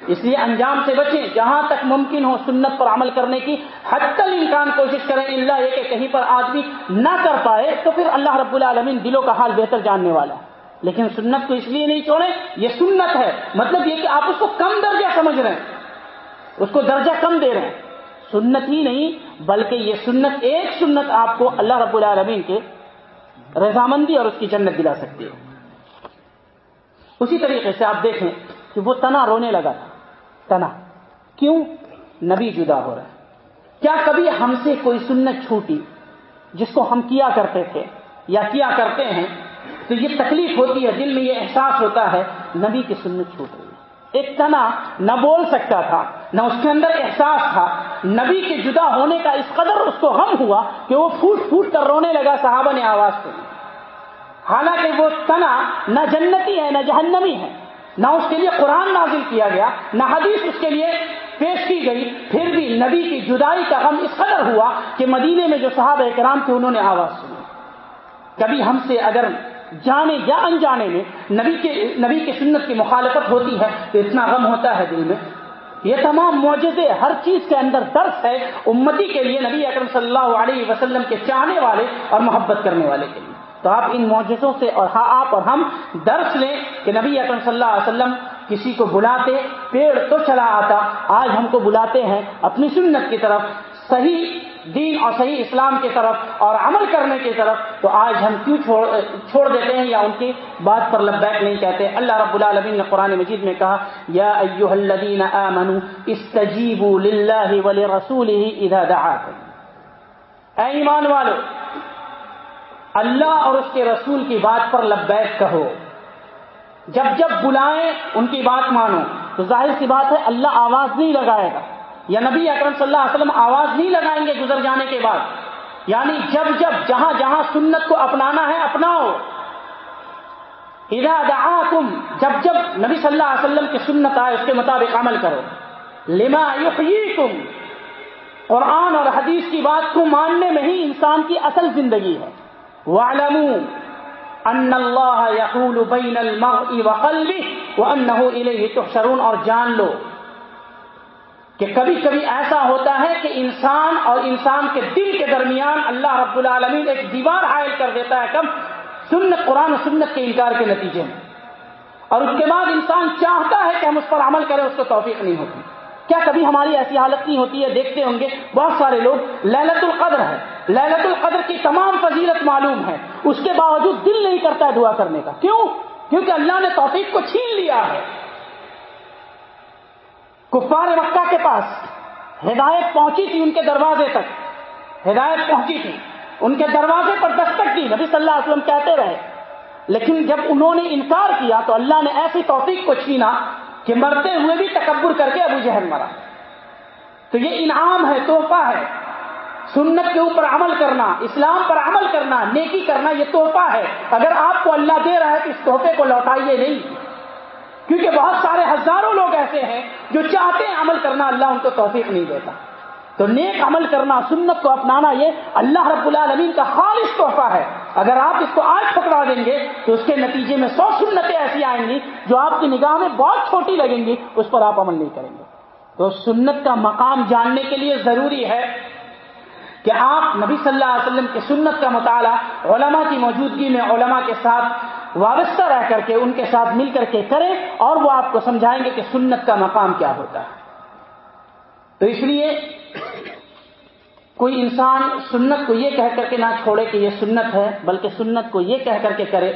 اس لیے انجام سے بچیں۔ جہاں تک ممکن ہو سنت پر عمل کرنے کی حد تک امکان کوشش کریں اللہ یہ کہ کہیں پر آدمی نہ کر پائے، تو پھر اللہ رب العالمین دلوں کا حال بہتر جاننے والا لیکن سنت کو اس لیے نہیں چھوڑیں، یہ سنت ہے۔ مطلب یہ کہ آپ اس کو کم درجہ سمجھ رہے ہیں۔ اس کو درجہ کم دے رہے ہیں۔ سنت ہی نہیں، بلکہ یہ سنت، ایک سنت آپ کو اللہ رب العالمین کے رضامندی اور اس کی جنت دلا سکتی ہے اسی طریقے سے آپ دیکھیں کہ وہ تنا رونے لگا تھا۔ تنا۔ کیوں؟ نبی جدا ہو رہا ہے۔ کیا کبھی ہم سے کوئی سنت چھوٹی جس کو ہم کیا کرتے تھے یا کیا کرتے ہیں تو یہ تکلیف ہوتی ہے، دل میں یہ احساس ہوتا ہے نبی کی سنت چھوٹ رہی ایک تنا نہ بول سکتا تھا، نہ اس کے اندر احساس تھا۔ نبی کے جدا ہونے کا اس قدر اس کو غم ہوا کہ وہ پھوٹ پھوٹ کر رونے لگا صحابہ نے آواز سنی حالانکہ وہ تنا نہ جنتی ہے، نہ جہنمی ہے۔ نہ اس کے لیے قرآن نازل کیا گیا، نہ حدیث اس کے لیے پیش کی گئی۔ پھر بھی نبی کی جدائی کا غم اس قدر ہوا کہ مدینے میں جو صحابہ کرام تھے انہوں نے آواز سنی۔ کبھی ہم سے اگر جانے یا انجانے میں نبی کے نبی کی سنت کی مخالفت ہوتی ہے تو اتنا غم ہوتا ہے دل میں۔ یہ تمام معجزے ہر چیز کے اندر درس ہے امتی کے لیے نبی اکرم صلی اللہ علیہ وسلم کے چاہنے والے اور محبت کرنے والے کے لیے۔ تو آپ ان معجزوں سے اور ہاں آپ اور ہم درس لیں کہ نبی اکرم صلی اللہ علیہ وسلم کسی کو بلاتے، پیڑ تو چلا آتا، آج ہم کو بلاتے ہیں اپنی سنت کی طرف، صحیح دین اور صحیح اسلام کی طرف اور عمل کرنے کی طرف، تو آج ہم کیوں چھوڑ چھوڑ دیتے ہیں یا ان کی بات پر لبیک نہیں کہتے؟ اللہ رب العالمین نے قرآن مجید میں کہا، یا ایوہ الذین آمنوا استجیبوا للہ ولرسولہ اذا دعاکم. اے ایمان والو، اللہ اور اس کے رسول کی بات پر لبیک کہو۔ جب جب بلائیں، ان کی بات مانو۔ تو ظاہر سی بات ہے، اللہ آواز نہیں لگائے گا۔ یا نبی اکرم صلی اللہ علیہ وسلم آواز نہیں لگائیں گے گزر جانے کے بعد؟ یعنی جب جب جہاں جہاں سنت کو اپنانا ہے اپناؤ۔ اذا دعاکم، جب جب نبی صلی اللہ علیہ وسلم کی سنت آئے، اس کے مطابق عمل کرو۔ لما یحییکم، قرآن اور حدیث کی بات کو ماننے میں ہی انسان کی اصل زندگی ہے۔ وَعْلَمُوا ان اللہ یقول بین المرء وقلبه وانه الیہ تحشرون۔ اور جان لو کہ کبھی کبھی ایسا ہوتا ہے کہ انسان اور انسان کے دل کے درمیان اللہ رب العالمین ایک دیوار حائل کر دیتا ہے کم سنت قرآن و سنت کے انکار کے نتیجے میں۔ اور اس کے بعد انسان چاہتا ہے کہ ہم اس پر عمل کریں، اس کو توفیق نہیں ہوتی۔ کیا کبھی ہماری ایسی حالت نہیں ہوتی ہے؟ دیکھتے ہوں گے بہت سارے لوگ۔ للت القدر ہے۔ للت القدر کی تمام فضیلت معلوم ہے۔ اس کے باوجود دل نہیں کرتا ہے دعا کرنے کا۔ کیوں؟ کیونکہ اللہ نے توفیق کو چھین لیا ہے۔ کفار مکہ کے پاس ہدایت پہنچی تھی ان کے دروازے تک۔ ہدایت پہنچی تھی۔ ان کے دروازے پر دستک دی۔ نبی صلی اللہ علیہ وسلم کہتے رہے۔ لیکن جب انہوں نے انکار کیا تو اللہ نے ایسی توفیق کو چھینا کہ مرتے ہوئے بھی تکبر کر کے ابو جہل مرا۔ تو یہ انعام ہے، تحفہ ہے۔ سنت کے اوپر عمل کرنا، اسلام پر عمل کرنا، نیکی کرنا، یہ تحفہ ہے۔ اگر آپ کو اللہ دے رہا ہے تو اس تحفے کو لوٹائیے نہیں۔ کیونکہ بہت سارے ہزاروں لوگ ایسے ہیں جو چاہتے ہیں عمل کرنا، اللہ ان کو توفیق نہیں دیتا۔ تو نیک عمل کرنا، سنت کو اپنانا، یہ اللہ رب العالمین کا خالص تحفہ ہے۔ اگر آپ اس کو آج پکڑا دیں گے، تو اس کے نتیجے میں سو سنتیں ایسی آئیں گی جو آپ کی نگاہ میں بہت چھوٹی لگیں گی، اس پر آپ عمل نہیں کریں گے۔ تو سنت کا مقام جاننے کے لیے ضروری ہے کہ آپ نبی صلی اللہ علیہ وسلم کی سنت کا مطالعہ علماء کی موجودگی میں علماء کے ساتھ وابستہ رہ کر کے ان کے ساتھ مل کر کے کریں اور وہ آپ کو سمجھائیں گے کہ سنت کا مقام کیا ہوتا ہے۔ تو اس لیے کوئی انسان سنت کو یہ کہہ کر کے نہ چھوڑے کہ یہ سنت ہے، بلکہ سنت کو یہ کہہ کر کے کرے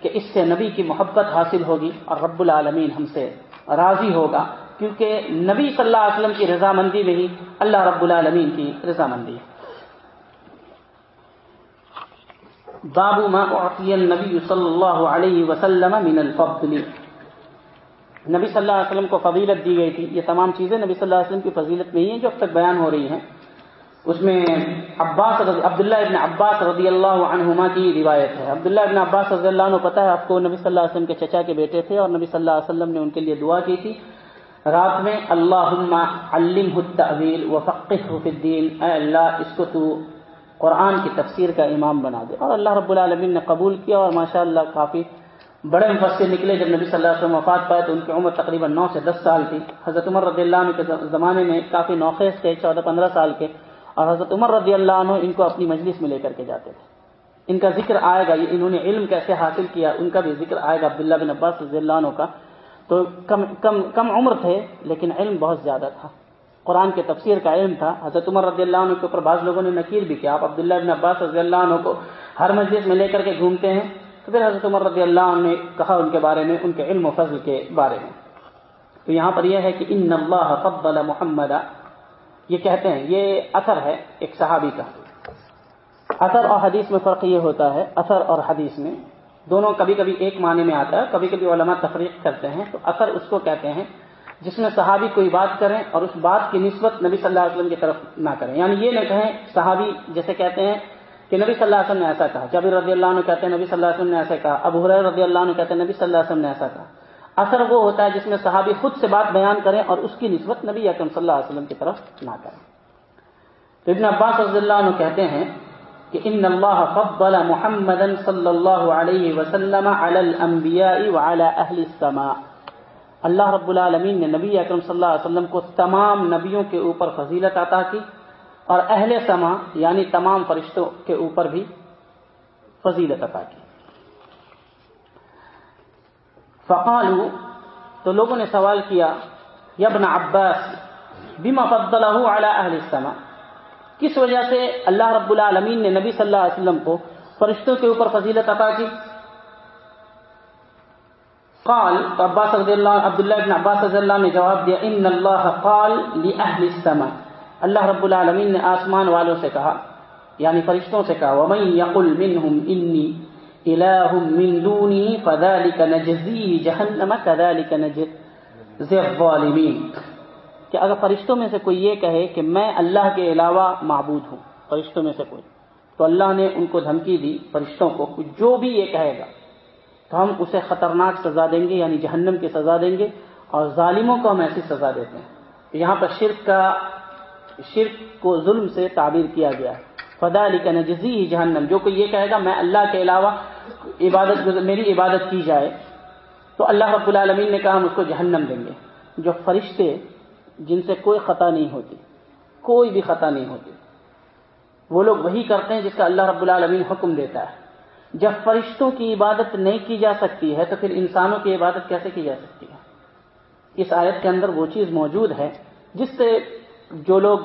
کہ اس سے نبی کی محبت حاصل ہوگی اور رب العالمین ہم سے راضی ہوگا۔ کیونکہ نبی صلی اللہ علیہ وسلم کی رضامندی میں ہی اللہ رب العالمین کی رضامندی ہے۔ باب ما اعطی النبی صلی اللہ علیہ وسلم من الفضل. نبی صلی اللہ علیہ وسلم کو فضیلت دی گئی تھی. یہ تمام چیزیں نبی صلی اللہ علیہ وسلم کی فضیلت نہیں ہیں جو اب تک بیان ہو رہی ہیں. اس میں عباس رضی عبداللہ ابن عباس رضی اللہ عنہما کی روایت ہے. عبداللہ ابن عباس رضی اللہ عنہ، پتہ ہے آپ کو نبی صلی اللہ علیہ وسلم کے چچا کے بیٹے تھے اور نبی صلی اللہ علیہ وسلم نے ان کے لیے دعا کی تھی. رات میں اللہ علم التعویل و فقح الدین، اے اللہ اس کو تو قرآن کی تفسیر کا امام بنا دے۔ اور اللہ رب العالمین نے قبول کیا اور ماشاء اللہ کافی بڑے مفسر نکلے۔ جب نبی صلی اللہ علیہ وسلم وفات پائے تو ان کی عمر تقریباً نو سے دس سال تھی۔ حضرت عمر رضی اللہ عنہ کے زمانے میں کافی نوخیز تھے، چودہ پندرہ سال کے۔ اور حضرت عمر رضی اللہ عنہ ان کو اپنی مجلس میں لے کر کے جاتے تھے۔ ان کا ذکر آئے گا، یہ انہوں نے علم کیسے حاصل کیا، ان کا بھی ذکر آئے گا عبداللہ بن عباس رضی اللہ عنہ کا۔ تو کم کم کم عمر تھے، لیکن علم بہت زیادہ تھا۔ قرآن کے تفسیر کا علم تھا، حضرت عمر رضی اللہ عنہ کے اوپر بعض لوگوں نے نکیر بھی کیا۔ آپ عبداللہ بن عباس رضی اللہ عنہ کو ہر مجلس میں لے کر کے گھومتے ہیں۔ تو پھر حضرت عمر رضی اللہ عنہ نے کہا ان کے بارے میں، ان کے علم و فضل کے بارے میں۔ تو یہاں پر یہ ہے کہ ان اللہ فضل محمد، یہ کہتے ہیں، یہ اثر ہے ایک صحابی کا۔ اثر اور حدیث میں فرق یہ ہوتا ہے، اثر اور حدیث میں دونوں کبھی کبھی ایک معنی میں آتا ہے، کبھی کبھی علماء تفریق کرتے ہیں۔ تو اثر اس کو کہتے ہیں جس میں صحابی کوئی بات کریں اور اس بات کی نسبت نبی صلی اللہ علیہ وسلم کی طرف نہ کریں۔ یعنی یہ نہ کہیں صحابی جیسے کہتے ہیں کہ نبی صلی اللہ علیہ وسلم نے ایسا کہا جبیر رضی اللہ عنہ کہتے ہیں نبی صلی اللہ علیہ وسلم نے ایسا کہا، ابو حریر رضی اللہ عنہ کہتے ہیں نبی صلی اللہ علیہ وسلم نے ایسا کہا۔ اثر وہ ہوتا ہے جس میں صحابی خود سے بات بیان کریں اور اس کی نسبت نبی اکرم صلی اللہ علیہ وسلم کی طرف نہ کریں۔ تو ابن عباس رضی اللہ عنہ کہتے ہیں کہ ان اللہ فضل محمد صلی اللہ علیہ وسلم علی الانبیاء وعلى اہل السماء۔ اللہ رب العالمین نے نبی اکرم صلی اللہ علیہ وسلم کو تمام نبیوں کے اوپر فضیلت عطا کی اور اہل سما یعنی تمام فرشتوں کے اوپر بھی فضیلت عطا کی۔ فقالو تو لوگوں نے سوال کیا یبن عباس، بما فضلہ علی اہل السما کس وجہ سے اللہ رب العالمین نے نبی صلی اللہ علیہ وسلم کو فرشتوں کے اوپر فضیلت عطا کی؟ قال تو عباس رضی اللہ عبداللہ ابن عباس رضی اللہ نے جواب دیا، ان اللہ قال لاہل السماء. اللہ رب العالمین نے آسمان والوں سے کہا یعنی فرشتوں سے کہا، ومن یقل منہم انی الہ من دونی فذلك نجزی جہنم كذلك نجزی الظالمین کہ اگر فرشتوں میں سے کوئی یہ کہے کہ میں اللہ کے علاوہ معبود ہوں، فرشتوں میں سے کوئی، تو اللہ نے ان کو دھمکی دی، فرشتوں کو جو بھی یہ کہے گا۔ تو ہم اسے خطرناک سزا دیں گے یعنی جہنم کی سزا دیں گے اور ظالموں کو ہم ایسی سزا دیتے ہیں۔ یہاں پر شرک کا، شرک کو ظلم سے تعبیر کیا گیا۔ ہے فدا علی کا نجزی جہنم۔ جو کوئی یہ کہے گا، میں اللہ کے علاوہ عبادت میری عبادت کی جائے، تو اللہ رب العالمین نے کہا ہم اس کو جہنم دیں گے۔ جو فرشتے، جن سے کوئی خطا نہیں ہوتی، کوئی بھی خطا نہیں ہوتی، وہ لوگ وہی کرتے ہیں جس کا اللہ رب العالمین حکم دیتا ہے۔ جب فرشتوں کی عبادت نہیں کی جا سکتی ہے تو پھر انسانوں کی عبادت کیسے کی جا سکتی ہے؟ اس آیت کے اندر وہ چیز موجود ہے جس سے جو لوگ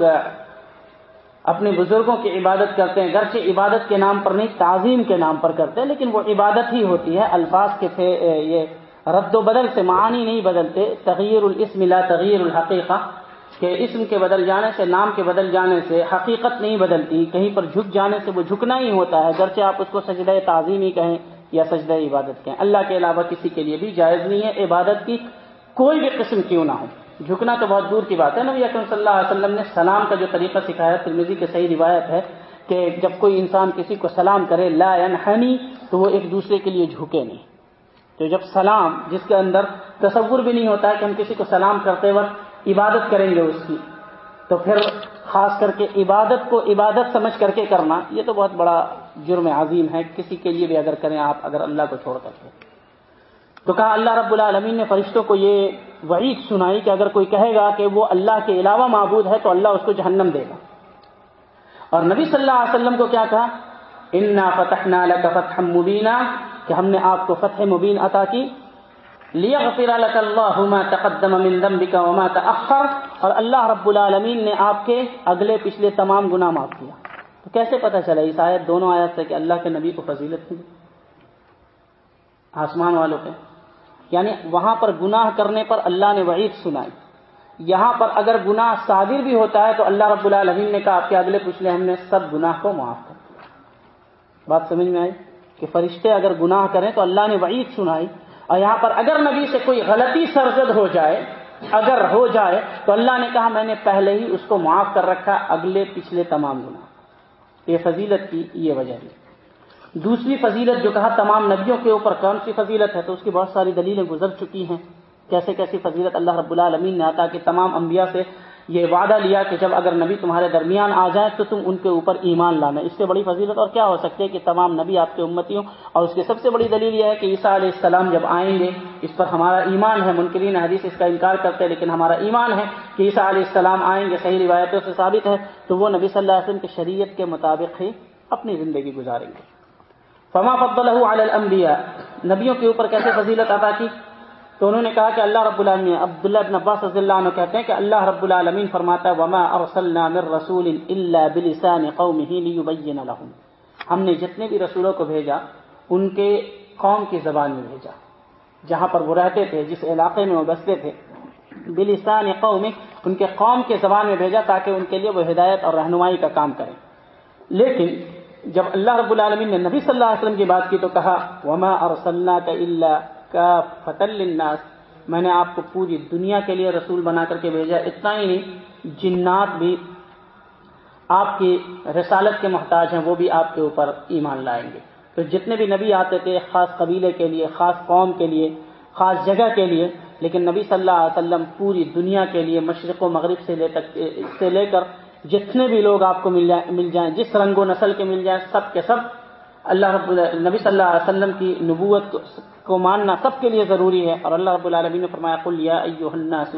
اپنے بزرگوں کی عبادت کرتے ہیں، گرچہ عبادت کے نام پر نہیں، تعظیم کے نام پر کرتے ہیں، لیکن وہ عبادت ہی ہوتی ہے۔ الفاظ کے یہ رد و بدل سے معانی نہیں بدلتے۔ تغیر الاسم لا تغیر الحقیقہ۔ کہ اسم کے بدل جانے سے، نام کے بدل جانے سے، حقیقت نہیں بدلتی، کہیں پر جھک جانے سے وہ جھکنا ہی ہوتا ہے۔ گرچہ آپ اس کو سجدہ تعظیم ہی کہیں یا سجدہ عبادت کہیں۔ اللہ کے علاوہ کسی کے لیے بھی جائز نہیں ہے عبادت کی۔ کوئی بھی قسم کیوں نہ ہو۔ جھکنا تو بہت دور کی بات ہے۔ نبی اکرم صلی اللہ علیہ وسلم نے سلام کا جو طریقہ سکھایا ترمیزی کی صحیح روایت ہے کہ جب کوئی انسان کسی کو سلام کرے، لا ینحنی، تو وہ ایک دوسرے کے لیے جھکے نہیں۔ تو جب سلام، جس کے اندر تصور بھی نہیں ہوتا ہے کہ ہم کسی کو سلام کرتے وقت عبادت کریں گے اس کی۔ تو پھر خاص کر کے عبادت کو عبادت سمجھ کر کے کرنا، یہ تو بہت بڑا جرم عظیم ہے۔ کسی کے لیے بھی اگر کریں آپ، اگر اللہ کو چھوڑ کر۔ کے تو کہا، اللہ رب العالمین نے فرشتوں کو یہ وعید سنائی کہ اگر کوئی کہے گا کہ وہ اللہ کے علاوہ معبود ہے تو اللہ اس کو جہنم دے گا۔ اور نبی صلی اللہ علیہ وسلم کو کیا کہا؟ انا فتح فتح مبینہ کہ ہم نے آپ کو فتح مبین عطا کی۔ تقدم من ذنبك وما تأخر اور اللہ رب العالمین نے آپ کے اگلے پچھلے تمام گناہ معاف کیا۔ تو کیسے پتہ چلا؟ اس آیت دونوں آیت سے کہ اللہ کے نبی کو فضیلت تھی آسمان والوں پہ۔ یعنی وہاں پر گناہ کرنے پر اللہ نے وعید سنائی۔ یہاں پر اگر گناہ صادر بھی ہوتا ہے تو اللہ رب العالمین نے کہا آپ کے اگلے پچھلے ہم نے سب گناہ کو معاف کر دیا۔ بات سمجھ میں آئی؟ کہ فرشتے اگر گناہ کریں تو اللہ نے وعید سنائی۔ اور یہاں پر اگر نبی سے کوئی غلطی سرزد ہو جائے، اگر ہو جائے، تو اللہ نے کہا میں نے پہلے ہی اس کو معاف کر رکھا، اگلے پچھلے تمام گنا یہ فضیلت کی یہ وجہ ہے۔ دوسری فضیلت جو کہا تمام نبیوں کے اوپر، کون سی فضیلت ہے؟ تو اس کی بہت ساری دلیلیں گزر چکی ہیں۔ کیسے کیسی فضیلت اللہ رب العالمین نے آتا کہ تمام انبیاء سے؟ یہ وعدہ لیا کہ جب اگر نبی تمہارے درمیان آ جائیں تو تم ان کے اوپر ایمان لانا۔ اس سے بڑی فضیلت اور کیا ہو سکتی ہے کہ تمام نبی آپ کے امتی ہوں؟ اور اس کی سب سے بڑی دلیل یہ ہے کہ عیسیٰ علیہ السلام جب آئیں گے، اس پر ہمارا ایمان ہے۔ منکرین حدیث اس کا انکار کرتے ہیں، لیکن ہمارا ایمان ہے کہ عیسیٰ علیہ السلام آئیں گے۔ صحیح روایتوں سے ثابت ہے۔ تو وہ نبی صلی اللہ علیہ وسلم کی شریعت کے مطابق ہی اپنی زندگی گزاریں گے۔ فما فضلہ علی الانبیاء نبیوں کے اوپر کیسے فضیلت عطا کی؟ تو انہوں نے کہا کہ اللہ رب العالمین عبداللہ بن عباس رضی اللہ عنہ کہتے ہیں کہ اللہ رب العالمین فرماتا ہے، وما ارسلنا من رسول الا بلسان قومه ليبين لهم۔ ہم نے جتنے بھی رسولوں کو بھیجا، ان کے قوم کی زبان میں بھیجا۔ جہاں پر وہ رہتے تھے، جس علاقے میں وہ بستے تھے، بلسان قوم ان کے قوم کے زبان میں بھیجا تاکہ ان کے لیے وہ ہدایت اور رہنمائی کا کام کریں۔ لیکن جب اللہ رب العالمین نے نبی صلی اللہ علیہ وسلم کی بات کی تو کہا، وما ارسلناک الا کافۃ للناس، میں نے آپ کو پوری دنیا کے لیے رسول بنا کر کے بھیجا، اتنا ہی نہیں، جنات بھی آپ کی رسالت کے محتاج ہیں، وہ بھی آپ کے اوپر ایمان لائیں گے۔ تو جتنے بھی نبی آتے تھے، خاص قبیلے کے لیے، خاص قوم کے لیے، خاص جگہ کے لیے، لیکن نبی صلی اللہ علیہ وسلم پوری دنیا کے لیے، مشرق و مغرب سے لے تک، سے لے کر جتنے بھی لوگ آپ کو مل جائیں، جس رنگ و نسل کے مل جائیں، سب کے سب اللہ رب نبی صلی اللہ علیہ وسلم کی نبوت کو ماننا سب کے لیے ضروری ہے اور اللہ رب العالمین نے فرمایا، قل یا الناس،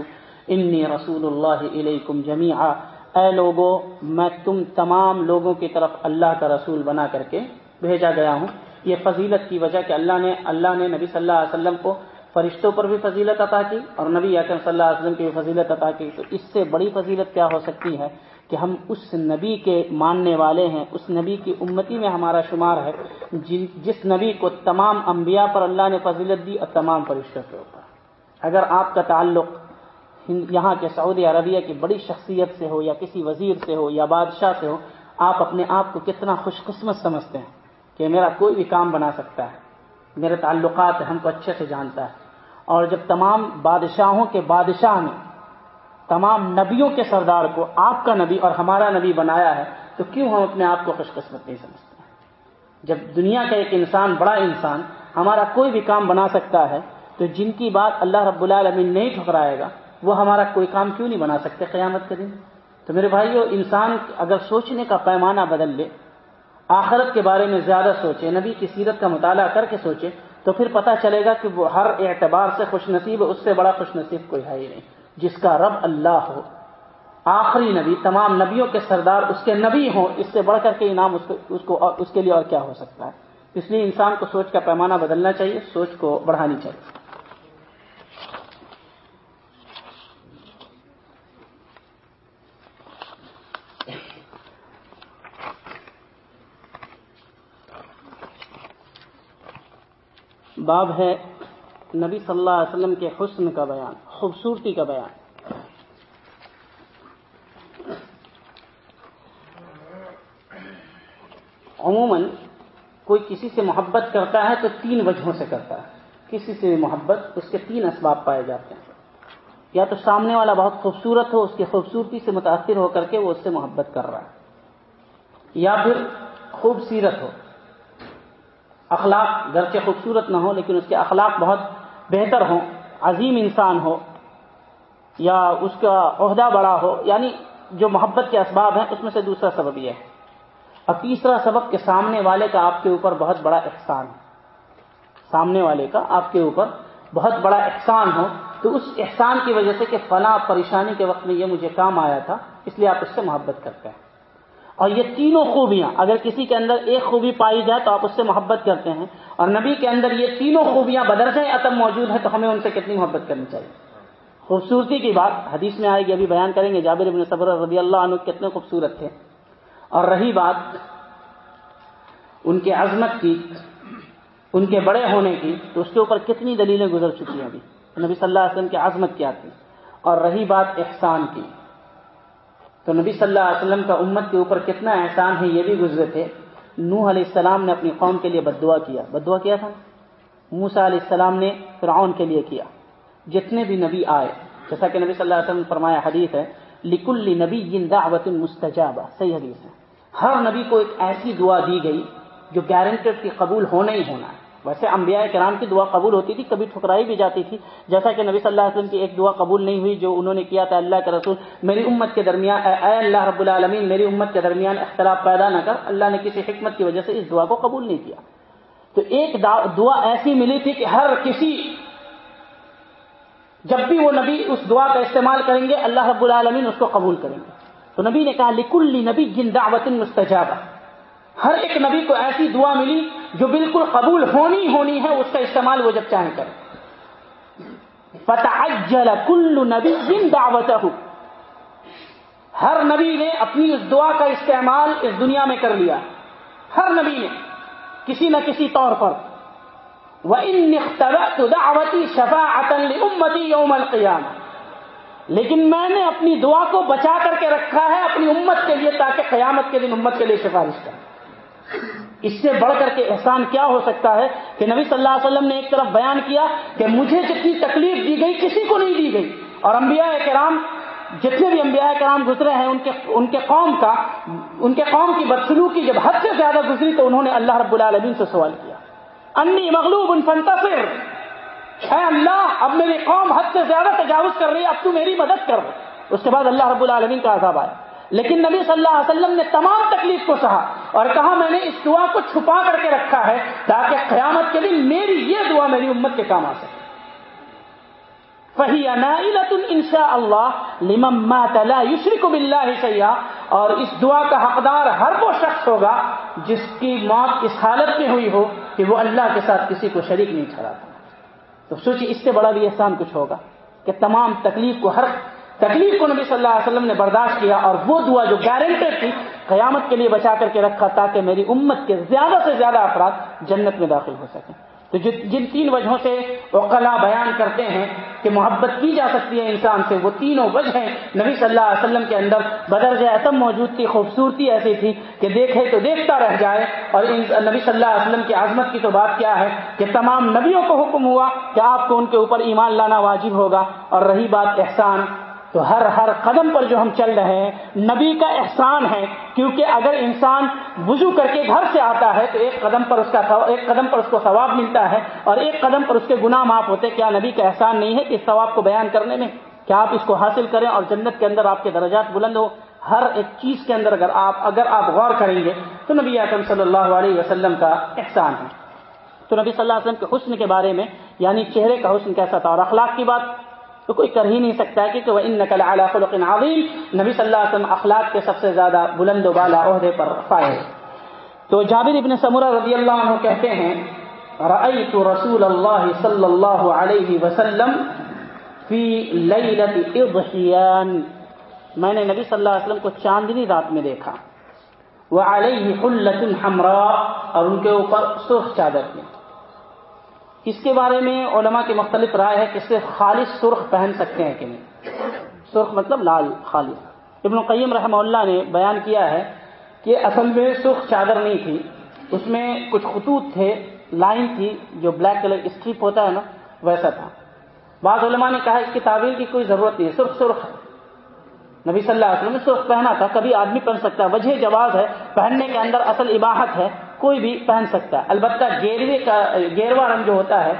انی رسول اللہ علیکم جمیعا۔ اے لوگوں میں تم تمام لوگوں کی طرف اللہ کا رسول بنا کر کے بھیجا گیا ہوں۔ یہ فضیلت کی وجہ کہ اللہ نے اللہ نے نبی صلی اللہ علیہ وسلم کو فرشتوں پر بھی فضیلت عطا کی اور نبی اکرم صلی اللہ علیہ وسلم کی بھی فضیلت عطا کی۔ تو اس سے بڑی فضیلت کیا ہو سکتی ہے؟ کہ ہم اس نبی کے ماننے والے ہیں، اس نبی کی امتی میں ہمارا شمار ہے جس نبی کو تمام انبیاء پر اللہ نے فضیلت دی اور تمام فرشتوں کے اوپر۔ اگر آپ کا تعلق یہاں کے سعودی عربیہ کی بڑی شخصیت سے ہو یا کسی وزیر سے ہو یا بادشاہ سے ہو، آپ اپنے آپ کو کتنا خوش قسمت سمجھتے ہیں کہ میرا کوئی بھی کام بنا سکتا ہے، میرے تعلقات ہم کو اچھے سے جانتا ہے۔ اور جب تمام بادشاہوں کے بادشاہ نے تمام نبیوں کے سردار کو آپ کا نبی اور ہمارا نبی بنایا ہے، تو کیوں ہم اپنے آپ کو خوش قسمت نہیں سمجھتے؟ جب دنیا کا ایک انسان، بڑا انسان، ہمارا کوئی بھی کام بنا سکتا ہے، تو جن کی بات اللہ رب العالمین نہیں ٹھکرائے گا، وہ ہمارا کوئی کام کیوں نہیں بنا سکتے قیامت کے دن؟ تو میرے بھائیو، انسان اگر سوچنے کا پیمانہ بدل لے، آخرت کے بارے میں زیادہ سوچے، نبی کی سیرت کا مطالعہ کر کے سوچے، تو پھر پتہ چلے گا کہ وہ ہر اعتبار سے خوش نصیب، اس سے بڑا خوش نصیب کوئی ہے ہی نہیں۔ جس کا رب اللہ ہو۔ آخری نبی، تمام نبیوں کے سردار اس کے نبی ہوں۔ اس سے بڑھ کر کے انعام اس کو اس کو، اس کے لیے اور کیا ہو سکتا ہے؟ اس لیے انسان کو سوچ کا پیمانہ بدلنا چاہیے، سوچ کو بڑھانی چاہیے۔ باب ہے نبی صلی اللہ علیہ وسلم کے حسن کا بیان۔ خوبصورتی کا بیان۔ عموماً کوئی کسی سے محبت کرتا ہے تو تین وجہوں سے کرتا ہے۔ کسی سے محبت، اس کے تین اسباب پائے جاتے ہیں۔ یا تو سامنے والا بہت خوبصورت ہو، اس کی خوبصورتی سے متاثر ہو کر کے وہ اس سے محبت کر رہا ہے۔ یا پھر خوبصورت ہو۔ اخلاق گھر کے خوبصورت نہ ہو، لیکن اس کے اخلاق بہت بہتر ہوں۔ عظیم انسان ہو یا اس کا عہدہ بڑا ہو یعنی جو محبت کے اسباب ہیں، اس میں سے دوسرا سبب یہ ہے۔ اور تیسرا سبب کہ سامنے والے کا آپ کے اوپر بہت بڑا احسان سامنے والے کا آپ کے اوپر بہت بڑا احسان ہو، تو اس احسان کی وجہ سے کہ فلاں پریشانی کے وقت میں یہ مجھے کام آیا تھا، اس لیے آپ اس سے محبت کرتے ہیں۔ اور یہ تینوں خوبیاں، اگر کسی کے اندر ایک خوبی پائی جائے تو آپ اس سے محبت کرتے ہیں۔ اور نبی کے اندر یہ تینوں خوبیاں بدرجہ اتم موجود ہیں تو ہمیں ان سے کتنی محبت کرنی چاہیے۔ خوبصورتی کی بات حدیث میں آئے گی، ابھی بیان کریں گے۔ جابر ابن صبر رضی اللہ عنہ کتنے خوبصورت تھے۔ اور رہی بات ان کے عظمت کی، ان کے بڑے ہونے کی، تو اس کے اوپر کتنی دلیلیں گزر چکی ہیں ابھی۔ نبی صلی اللہ علیہ وسلم کی عظمت کیا تھی؟ اور رہی بات احسان کی۔ تو نبی صلی اللہ علیہ وسلم کا امت کے اوپر کتنا احسان ہے یہ بھی گزرے تھے۔ نوح علیہ السلام نے اپنی قوم کے لیے بد دعا کیا۔ بد دعا کیا تھا؟ موسا علیہ السلام نے فرعون کے لیے کیا۔ جتنے بھی نبی آئے، جیسا کہ نبی صلی اللہ علیہ وسلم فرمایا، حدیث ہے، لکل نبی دعوت مستجابہ، صحیح حدیث ہے۔ ہر نبی کو ایک ایسی دعا دی گئی جو گارنٹیڈ کی قبول ہونا ہی ہونا ہے۔ ویسے انبیاء کرام کی دعا قبول ہوتی تھی، کبھی ٹھکرائی بھی جاتی تھی۔ جیسا کہ نبی صلی اللہ علیہ وسلم کی ایک دعا قبول نہیں ہوئی جو انہوں نے کیا تھا، اللہ کے رسول، میری امت کے درمیان، اے اللہ رب العالمین، میری امت کے درمیان اختلاف پیدا نہ کر۔ اللہ نے کسی حکمت کی وجہ سے اس دعا کو قبول نہیں کیا۔ تو ایک دعا ایسی ملی تھی کہ ہر کسی، جب بھی وہ نبی اس دعا کا استعمال کریں گے، اللہ رب العالمین اس کو قبول کریں گے۔ تو نبی نے کہا، لکل نبی جن دعوت مستجابہ ہر ایک نبی کو ایسی دعا ملی جو بالکل قبول ہونی ہونی ہے، اس کا استعمال وہ جب چاہیں کریں۔ فتعجل کل نبی جن دعوت ہر نبی نے اپنی اس دعا کا استعمال اس دنیا میں کر لیا۔ ہر نبی نے، کسی نہ کسی طور پر۔ وہ ان دعوتی شفا امتی یوم القیام لیکن میں نے اپنی دعا کو بچا کر کے رکھا ہے اپنی امت کے لیے تاکہ قیامت کے دن امت کے لیے سفارش کریں اس سے بڑھ کر کے احسان کیا ہو سکتا ہے کہ نبی صلی اللہ علیہ وسلم نے ایک طرف بیان کیا کہ مجھے جتنی تکلیف دی گئی کسی کو نہیں دی گئی۔ اور انبیاء کرام، جتنے بھی انبیاء کرام گزرے ہیں، ان کے ان کے قوم کا، ان کے قوم کی بدسلوکی جب حد سے زیادہ گزری تو انہوں نے اللہ رب العالمین سے سوال کیا۔ انی مغلوب ان فنتصر اے اللہ، اب میری قوم حد سے زیادہ تجاوز کر رہی ہے، اب تو میری مدد کر۔ اس کے بعد اللہ رب العالمین کا عذاب آیا۔ لیکن نبی صلی اللہ علیہ وسلم نے تمام تکلیف کو سہا۔ اور کہا میں نے اس دعا کو چھپا کر کے رکھا ہے تاکہ قیامت کے دن میری یہ دعا میری امت کے کام آ سکے۔ فہی ان شاء اللہ لمما تلا یوشری کو بلّہ سیاح اور اس دعا کا حقدار ہر وہ شخص ہوگا جس کی موت اس حالت میں ہوئی ہو کہ وہ اللہ کے ساتھ کسی کو شریک نہیں ٹھہراتا۔ تو سوچیے اس سے بڑا بھی احسان کچھ ہوگا کہ تمام تکلیف کو ہر تکلیف کو نبی صلی اللہ علیہ وسلم نے برداشت کیا اور وہ دعا جو گارنٹیڈ تھی، قیامت کے لیے بچا کر کے رکھا تاکہ میری امت کے زیادہ سے زیادہ افراد جنت میں داخل ہو سکیں۔ تو جن تین وجہوں سے اوقلا بیان کرتے ہیں کہ محبت کی جا سکتی ہے انسان سے، وہ تینوں وجہ ہیں۔ نبی صلی اللہ علیہ وسلم کے اندر بدر ایتم موجود تھی، خوبصورتی ایسی تھی کہ دیکھے تو دیکھتا رہ جائے۔ اور نبی صلی اللہ علیہ وسلم کی عظمت کی تو بات کیا ہے کہ تمام نبیوں کو حکم ہوا کہ آپ کو ان کے اوپر ایمان لانا واجب ہوگا اور رہی بات احسان۔ تو ہر ہر قدم پر جو ہم چل رہے ہیں، نبی کا احسان ہے، کیونکہ اگر انسان وضو کر کے گھر سے آتا ہے تو ایک قدم پر اس کا ایک قدم پر اس کو ثواب ملتا ہے اور ایک قدم پر اس کے گناہ معاف ہوتے، کیا نبی کا احسان نہیں ہے کہ اس ثواب کو بیان کرنے میں؟ کیا آپ اس کو حاصل کریں اور جنت کے اندر آپ کے درجات بلند ہو ہر ایک چیز کے اندر اگر آپ اگر آپ غور کریں گے تو نبی اعظم صلی اللہ علیہ وسلم کا احسان ہے۔ تو نبی صلی اللہ علیہ وسلم کے حسن کے بارے میں یعنی چہرے کا حسن کیسا تھا اور اخلاق کی بات؟ تو کوئی کر ہی نہیں سکتا کہ وہ ان نقل اعلیٰ خلق عظیم نبی صلی اللہ علیہ وسلم اخلاق کے سب سے زیادہ بلند و بالا عہدے پر فائے تو جابر ابن سمورہ رضی اللہ عنہ کہتے ہیں رأيت رسول اللہ صلی اللہ علیہ وسلم فی لیلت اضحیان۔ میں نے نبی صلی اللہ علیہ وسلم کو چاندنی رات میں دیکھا۔ وہ علیہ حمراء اور ان کے اوپر سرخ چادر تھی اس کے بارے میں علماء کی مختلف رائے ہے کہ صرف خالص سرخ پہن سکتے ہیں کہ نہیں۔ سرخ مطلب لال، خالص۔ ابن القیم رحمہ اللہ نے بیان کیا ہے کہ اصل میں سرخ چادر نہیں تھی، اس میں کچھ خطوط تھے، لائن تھی، جو بلیک کلر اسٹرپ ہوتا ہے نا، ویسا تھا۔ بعض علماء نے کہا اس کی تعویل کی کوئی ضرورت نہیں، سرخ سرخ نبی صلی اللہ علیہ وسلم نے سرخ پہنا تھا، کبھی آدمی پہن سکتا ہے۔ وجہ جواز ہے، پہننے کے اندر اصل اباحت ہے کوئی بھی پہن سکتا ہے۔ البتہ گیروے کا گیروا رنگ جو ہوتا ہے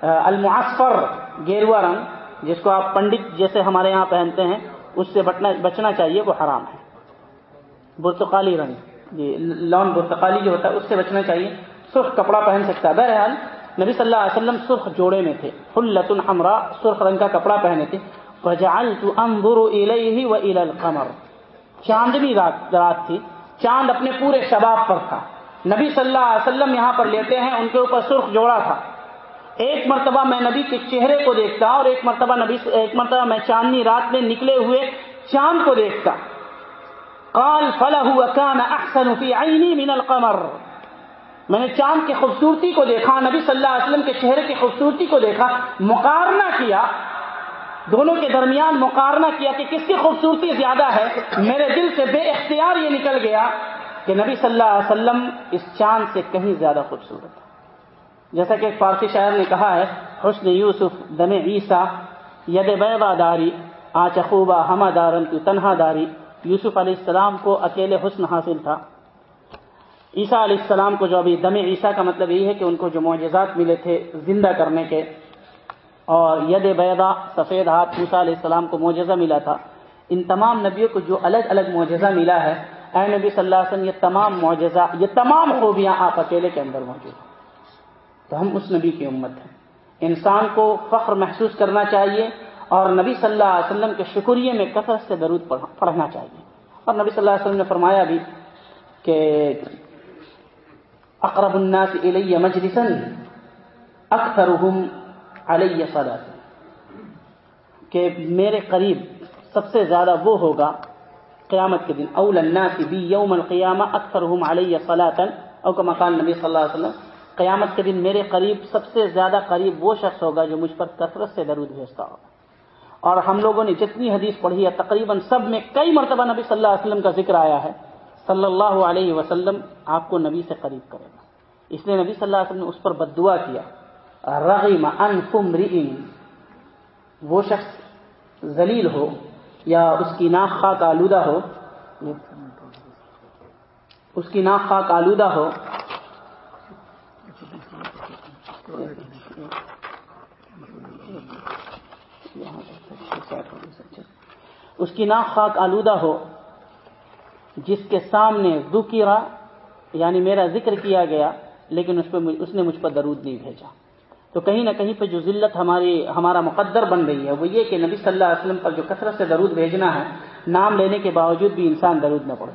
المعصفر گیروا رنگ، جس کو آپ پنڈت جیسے ہمارے یہاں پہنتے ہیں، اس سے بچنا بچنا چاہیے، وہ حرام ہے۔ برتقالی رنگ جی لون برتقالی جو ہوتا ہے، اس سے بچنا چاہیے۔ سرخ کپڑا پہن سکتا ہے۔ بہرحال، نبی صلی اللہ علیہ وسلم سرخ جوڑے میں تھے۔ فلت الحمرا سرخ رنگ کا کپڑا پہنے تھے۔ چاندنی رات رات تھی۔ چاند اپنے پورے شباب پر تھا۔ نبی صلی اللہ علیہ وسلم یہاں پر لیتے ہیں، ان کے اوپر سرخ جوڑا تھا۔ ایک مرتبہ میں نبی کے چہرے کو دیکھتا اور ایک مرتبہ نبی، ایک مرتبہ میں چاندنی رات میں نکلے ہوئے چاند کو دیکھتا۔ قال فلح احسن فی عینی من القمر۔ میں نے چاند کی خوبصورتی کو دیکھا، نبی صلی اللہ علیہ وسلم کے چہرے کی خوبصورتی کو دیکھا، مقارنہ کیا۔ دونوں کے درمیان مقارنہ کیا کہ کس کی خوبصورتی زیادہ ہے۔ میرے دل سے بے اختیار یہ نکل گیا کہ نبی صلی اللہ علیہ وسلم اس چاند سے کہیں زیادہ خوبصورت ہے جیسا کہ ایک فارسی شاعر نے کہا ہے، حسن یوسف دم عیسیٰ، ید بیبا داری، آچ خوبا ہما دارن کی تنہا داری۔ یوسف علیہ السلام کو اکیلے حسن حاصل تھا۔ عیسیٰ علیہ السلام کو جو ابھی دم عیسیٰ کا مطلب یہی ہے کہ ان کو جو معجزات ملے تھے زندہ کرنے کے۔ اور ید بیدا سفید ہاتھ موسا علیہ السلام کو معجزہ ملا تھا۔ ان تمام نبیوں کو جو الگ الگ معجزہ ملا ہے اے نبی صلی اللہ علیہ وسلم، یہ تمام معجزہ، یہ تمام خوبیاں آپ اکیلے کے اندر موجود ہیں۔ تو ہم اس نبی کی امت ہیں۔ انسان کو فخر محسوس کرنا چاہیے اور نبی صلی اللہ علیہ وسلم کے شکریہ میں کثرت سے درود پڑھنا چاہیے۔ اور نبی صلی اللہ علیہ وسلم نے فرمایا بھی کہ اقرب الناس الی مجلسا اکثرهم علی صلاة۔ کہ میرے قریب سب سے زیادہ وہ ہوگا قیامت کے دن. اول الناس بی یوم القیامہ اکثرهم علی صلاة. او کما قال نبی صلی اللہ علیہ وسلم، قیامت کے دن میرے قریب سب سے زیادہ قریب وہ شخص ہوگا جو مجھ پر کثرت سے درود بھیجتا ہوگا. اور ہم لوگوں نے جتنی حدیث پڑھی ہے، تقریباً سب میں کئی مرتبہ نبی صلی اللہ علیہ وسلم کا ذکر آیا ہے، صلی اللہ علیہ وسلم آپ کو نبی سے قریب کرے گا. اس لیے نبی صلی اللہ علیہ وسلم نے اس پر بد دعا کیا. رغم انفم وہ شخص ذلیل ہو یا اس کی ناک خاک آلودہ ہو، اس کی ناک خاک آلودہ ہو، اس کی ناک خاک آلودہ ہو، جس کے سامنے ذکیرا یعنی میرا ذکر کیا گیا، لیکن اس پہ اس نے مجھ پر درود نہیں بھیجا۔ تو کہیں نہ کہیں پہ جو ذلت ہماری ہمارا مقدر بن رہی ہے، وہ یہ کہ نبی صلی اللہ علیہ وسلم پر جو کثرت سے درود بھیجنا ہے، نام لینے کے باوجود بھی انسان درود نہ پڑے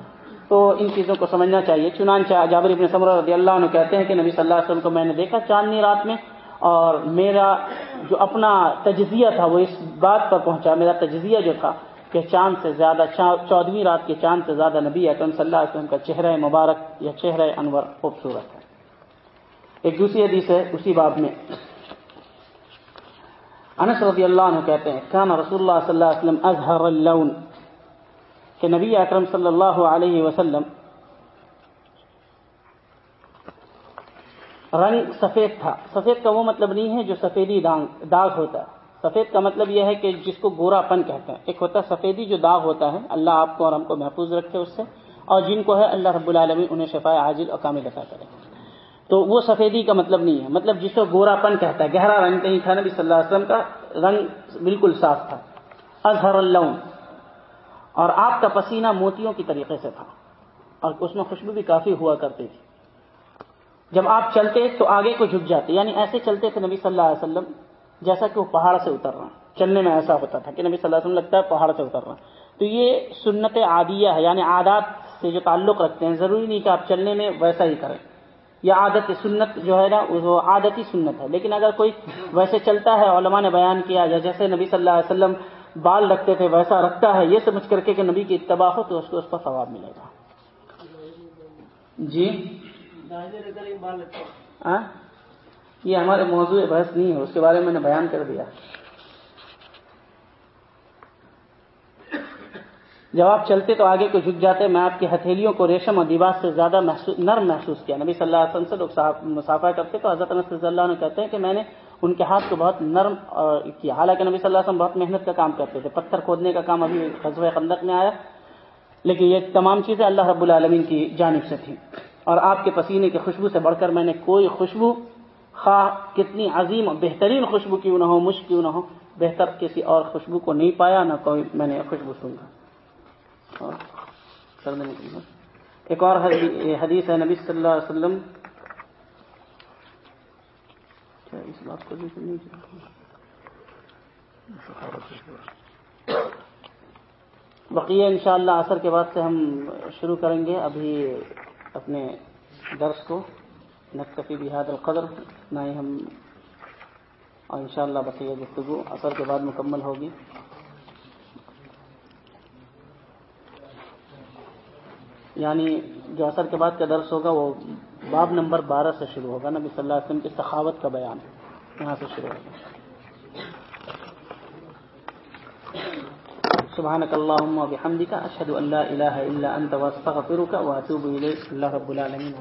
تو ان چیزوں کو سمجھنا چاہیے۔ چنانچہ جابر ابن سمر رضی اللہ عنہ کہتے ہیں کہ نبی صلی اللہ علیہ وسلم کو میں نے دیکھا چاندنی رات میں اور میرا جو اپنا تجزیہ تھا، وہ اس بات پر پہنچا، میرا تجزیہ جو تھا کہ چاند سے زیادہ چودہویں رات کے چاند سے زیادہ نبی اکرم صلی اللہ علیہ وسلم کا چہرہ مبارک یا چہرہ انور خوبصورت ہے۔ ایک دوسری حدیث ہے اسی باب میں۔ انس رضی اللہ عنہ کہتے ہیں، کان رسول اللہ صلی اللہ علیہ وسلم اظہر اللون. کہ نبی اکرم صلی اللہ علیہ وسلم رنگ سفید تھا۔ سفید کا وہ مطلب نہیں ہے جو سفیدی داغ ہوتا ہے۔ سفید کا مطلب یہ ہے کہ جس کو گورا پن کہتے ہیں۔ ایک ہوتا ہے سفیدی جو داغ ہوتا ہے، اللہ آپ کو اور ہم کو محفوظ رکھے اس سے، اور جن کو ہے اللہ رب العالمین انہیں شفا عاجل اور کامل عطا کرے۔ تو وہ سفیدی کا مطلب نہیں ہے۔ مطلب جس کو گورا پن کہتا ہے، گہرا رنگ نہیں تھا، نبی صلی اللہ علیہ وسلم کا رنگ بالکل صاف تھا۔ اظہر اللون۔ اور آپ کا پسینہ موتیوں کی طریقے سے تھا۔ اور اس میں خوشبو بھی کافی ہوا کرتی تھی۔ جب آپ چلتے تو آگے کو جھک جاتے۔ یعنی ایسے چلتے تھے نبی صلی اللہ علیہ وسلم جیسا کہ وہ پہاڑ سے اتر رہا چلنے میں ایسا ہوتا تھا کہ نبی صلی اللہ علیہ وسلم لگتا ہے پہاڑ سے اتر رہا تو یہ سنت عادیہ ہے یعنی عادات سے جو تعلق رکھتے ہیں، ضروری نہیں کہ آپ چلنے میں ویسا ہی کریں۔ یا عادت سنت جو ہے نا، وہ عادتی سنت ہے۔ لیکن اگر کوئی ویسے چلتا ہے، علماء نے بیان کیا، یا جیسے نبی صلی اللہ علیہ وسلم بال رکھتے تھے، ویسا رکھتا ہے، یہ سمجھ کر کے کہ نبی کی اتباع ہو تو اس کو اس پر ثواب ملے گا۔ جی؟ ہاں؟ یہ ہمارے موضوع بحث نہیں ہے، اس کے بارے میں نے بیان کر دیا۔ جب آپ چلتے تو آگے کو جھک جاتے، میں آپ کی ہتھیلیوں کو ریشم اور دیوار سے زیادہ محسوس نرم محسوس کیا۔ نبی صلی اللہ علیہ وسلم سے لوگ مسافہ کرتے تو حضرت صلی اللہ نے کہتے ہیں کہ میں نے ان کے ہاتھ کو بہت نرم کیا۔ حالانکہ نبی صلی اللہ علیہ وسلم بہت محنت کا کام کرتے تھے۔ پتھر کھودنے کا کام ابھی حضب قندق میں آیا۔ لیکن یہ تمام چیزیں اللہ رب العالمین کی جانب سے تھیں۔ اور آپ کے پسینے کی خوشبو سے بڑھ کر میں نے کوئی خوشبو، خواہ کتنی عظیم اور بہترین خوشبو کیوں نہ ہو، مشک کیوں نہ ہو، بہتر کسی اور خوشبو کو نہیں پایا، نہ کوئی میں نے خوشبو سنگا۔ ایک اور حدیث ہے نبی صلی اللہ علیہ وسلم۔ اس بات کو نہیں بقیہ انشاءاللہ عصر کے بعد سے ہم شروع کریں گے۔ ابھی اپنے درس کو نقطفی بحاد القدر نہ ہی ہم اور ان شاء اللہ بقیہ گفتگو اثر کے بعد مکمل ہوگی۔ یعنی جو اثر کے بعد کا درس ہوگا وہ باب نمبر بارہ سے شروع ہوگا۔ نبی صلی اللہ علیہ وسلم کی سخاوت کا بیان یہاں سے شروع ہوگا۔ سبحانك اللهم وبحمدك اشهد ان لا اله الا انت واستغفرك واتوب اليك الله رب العالمين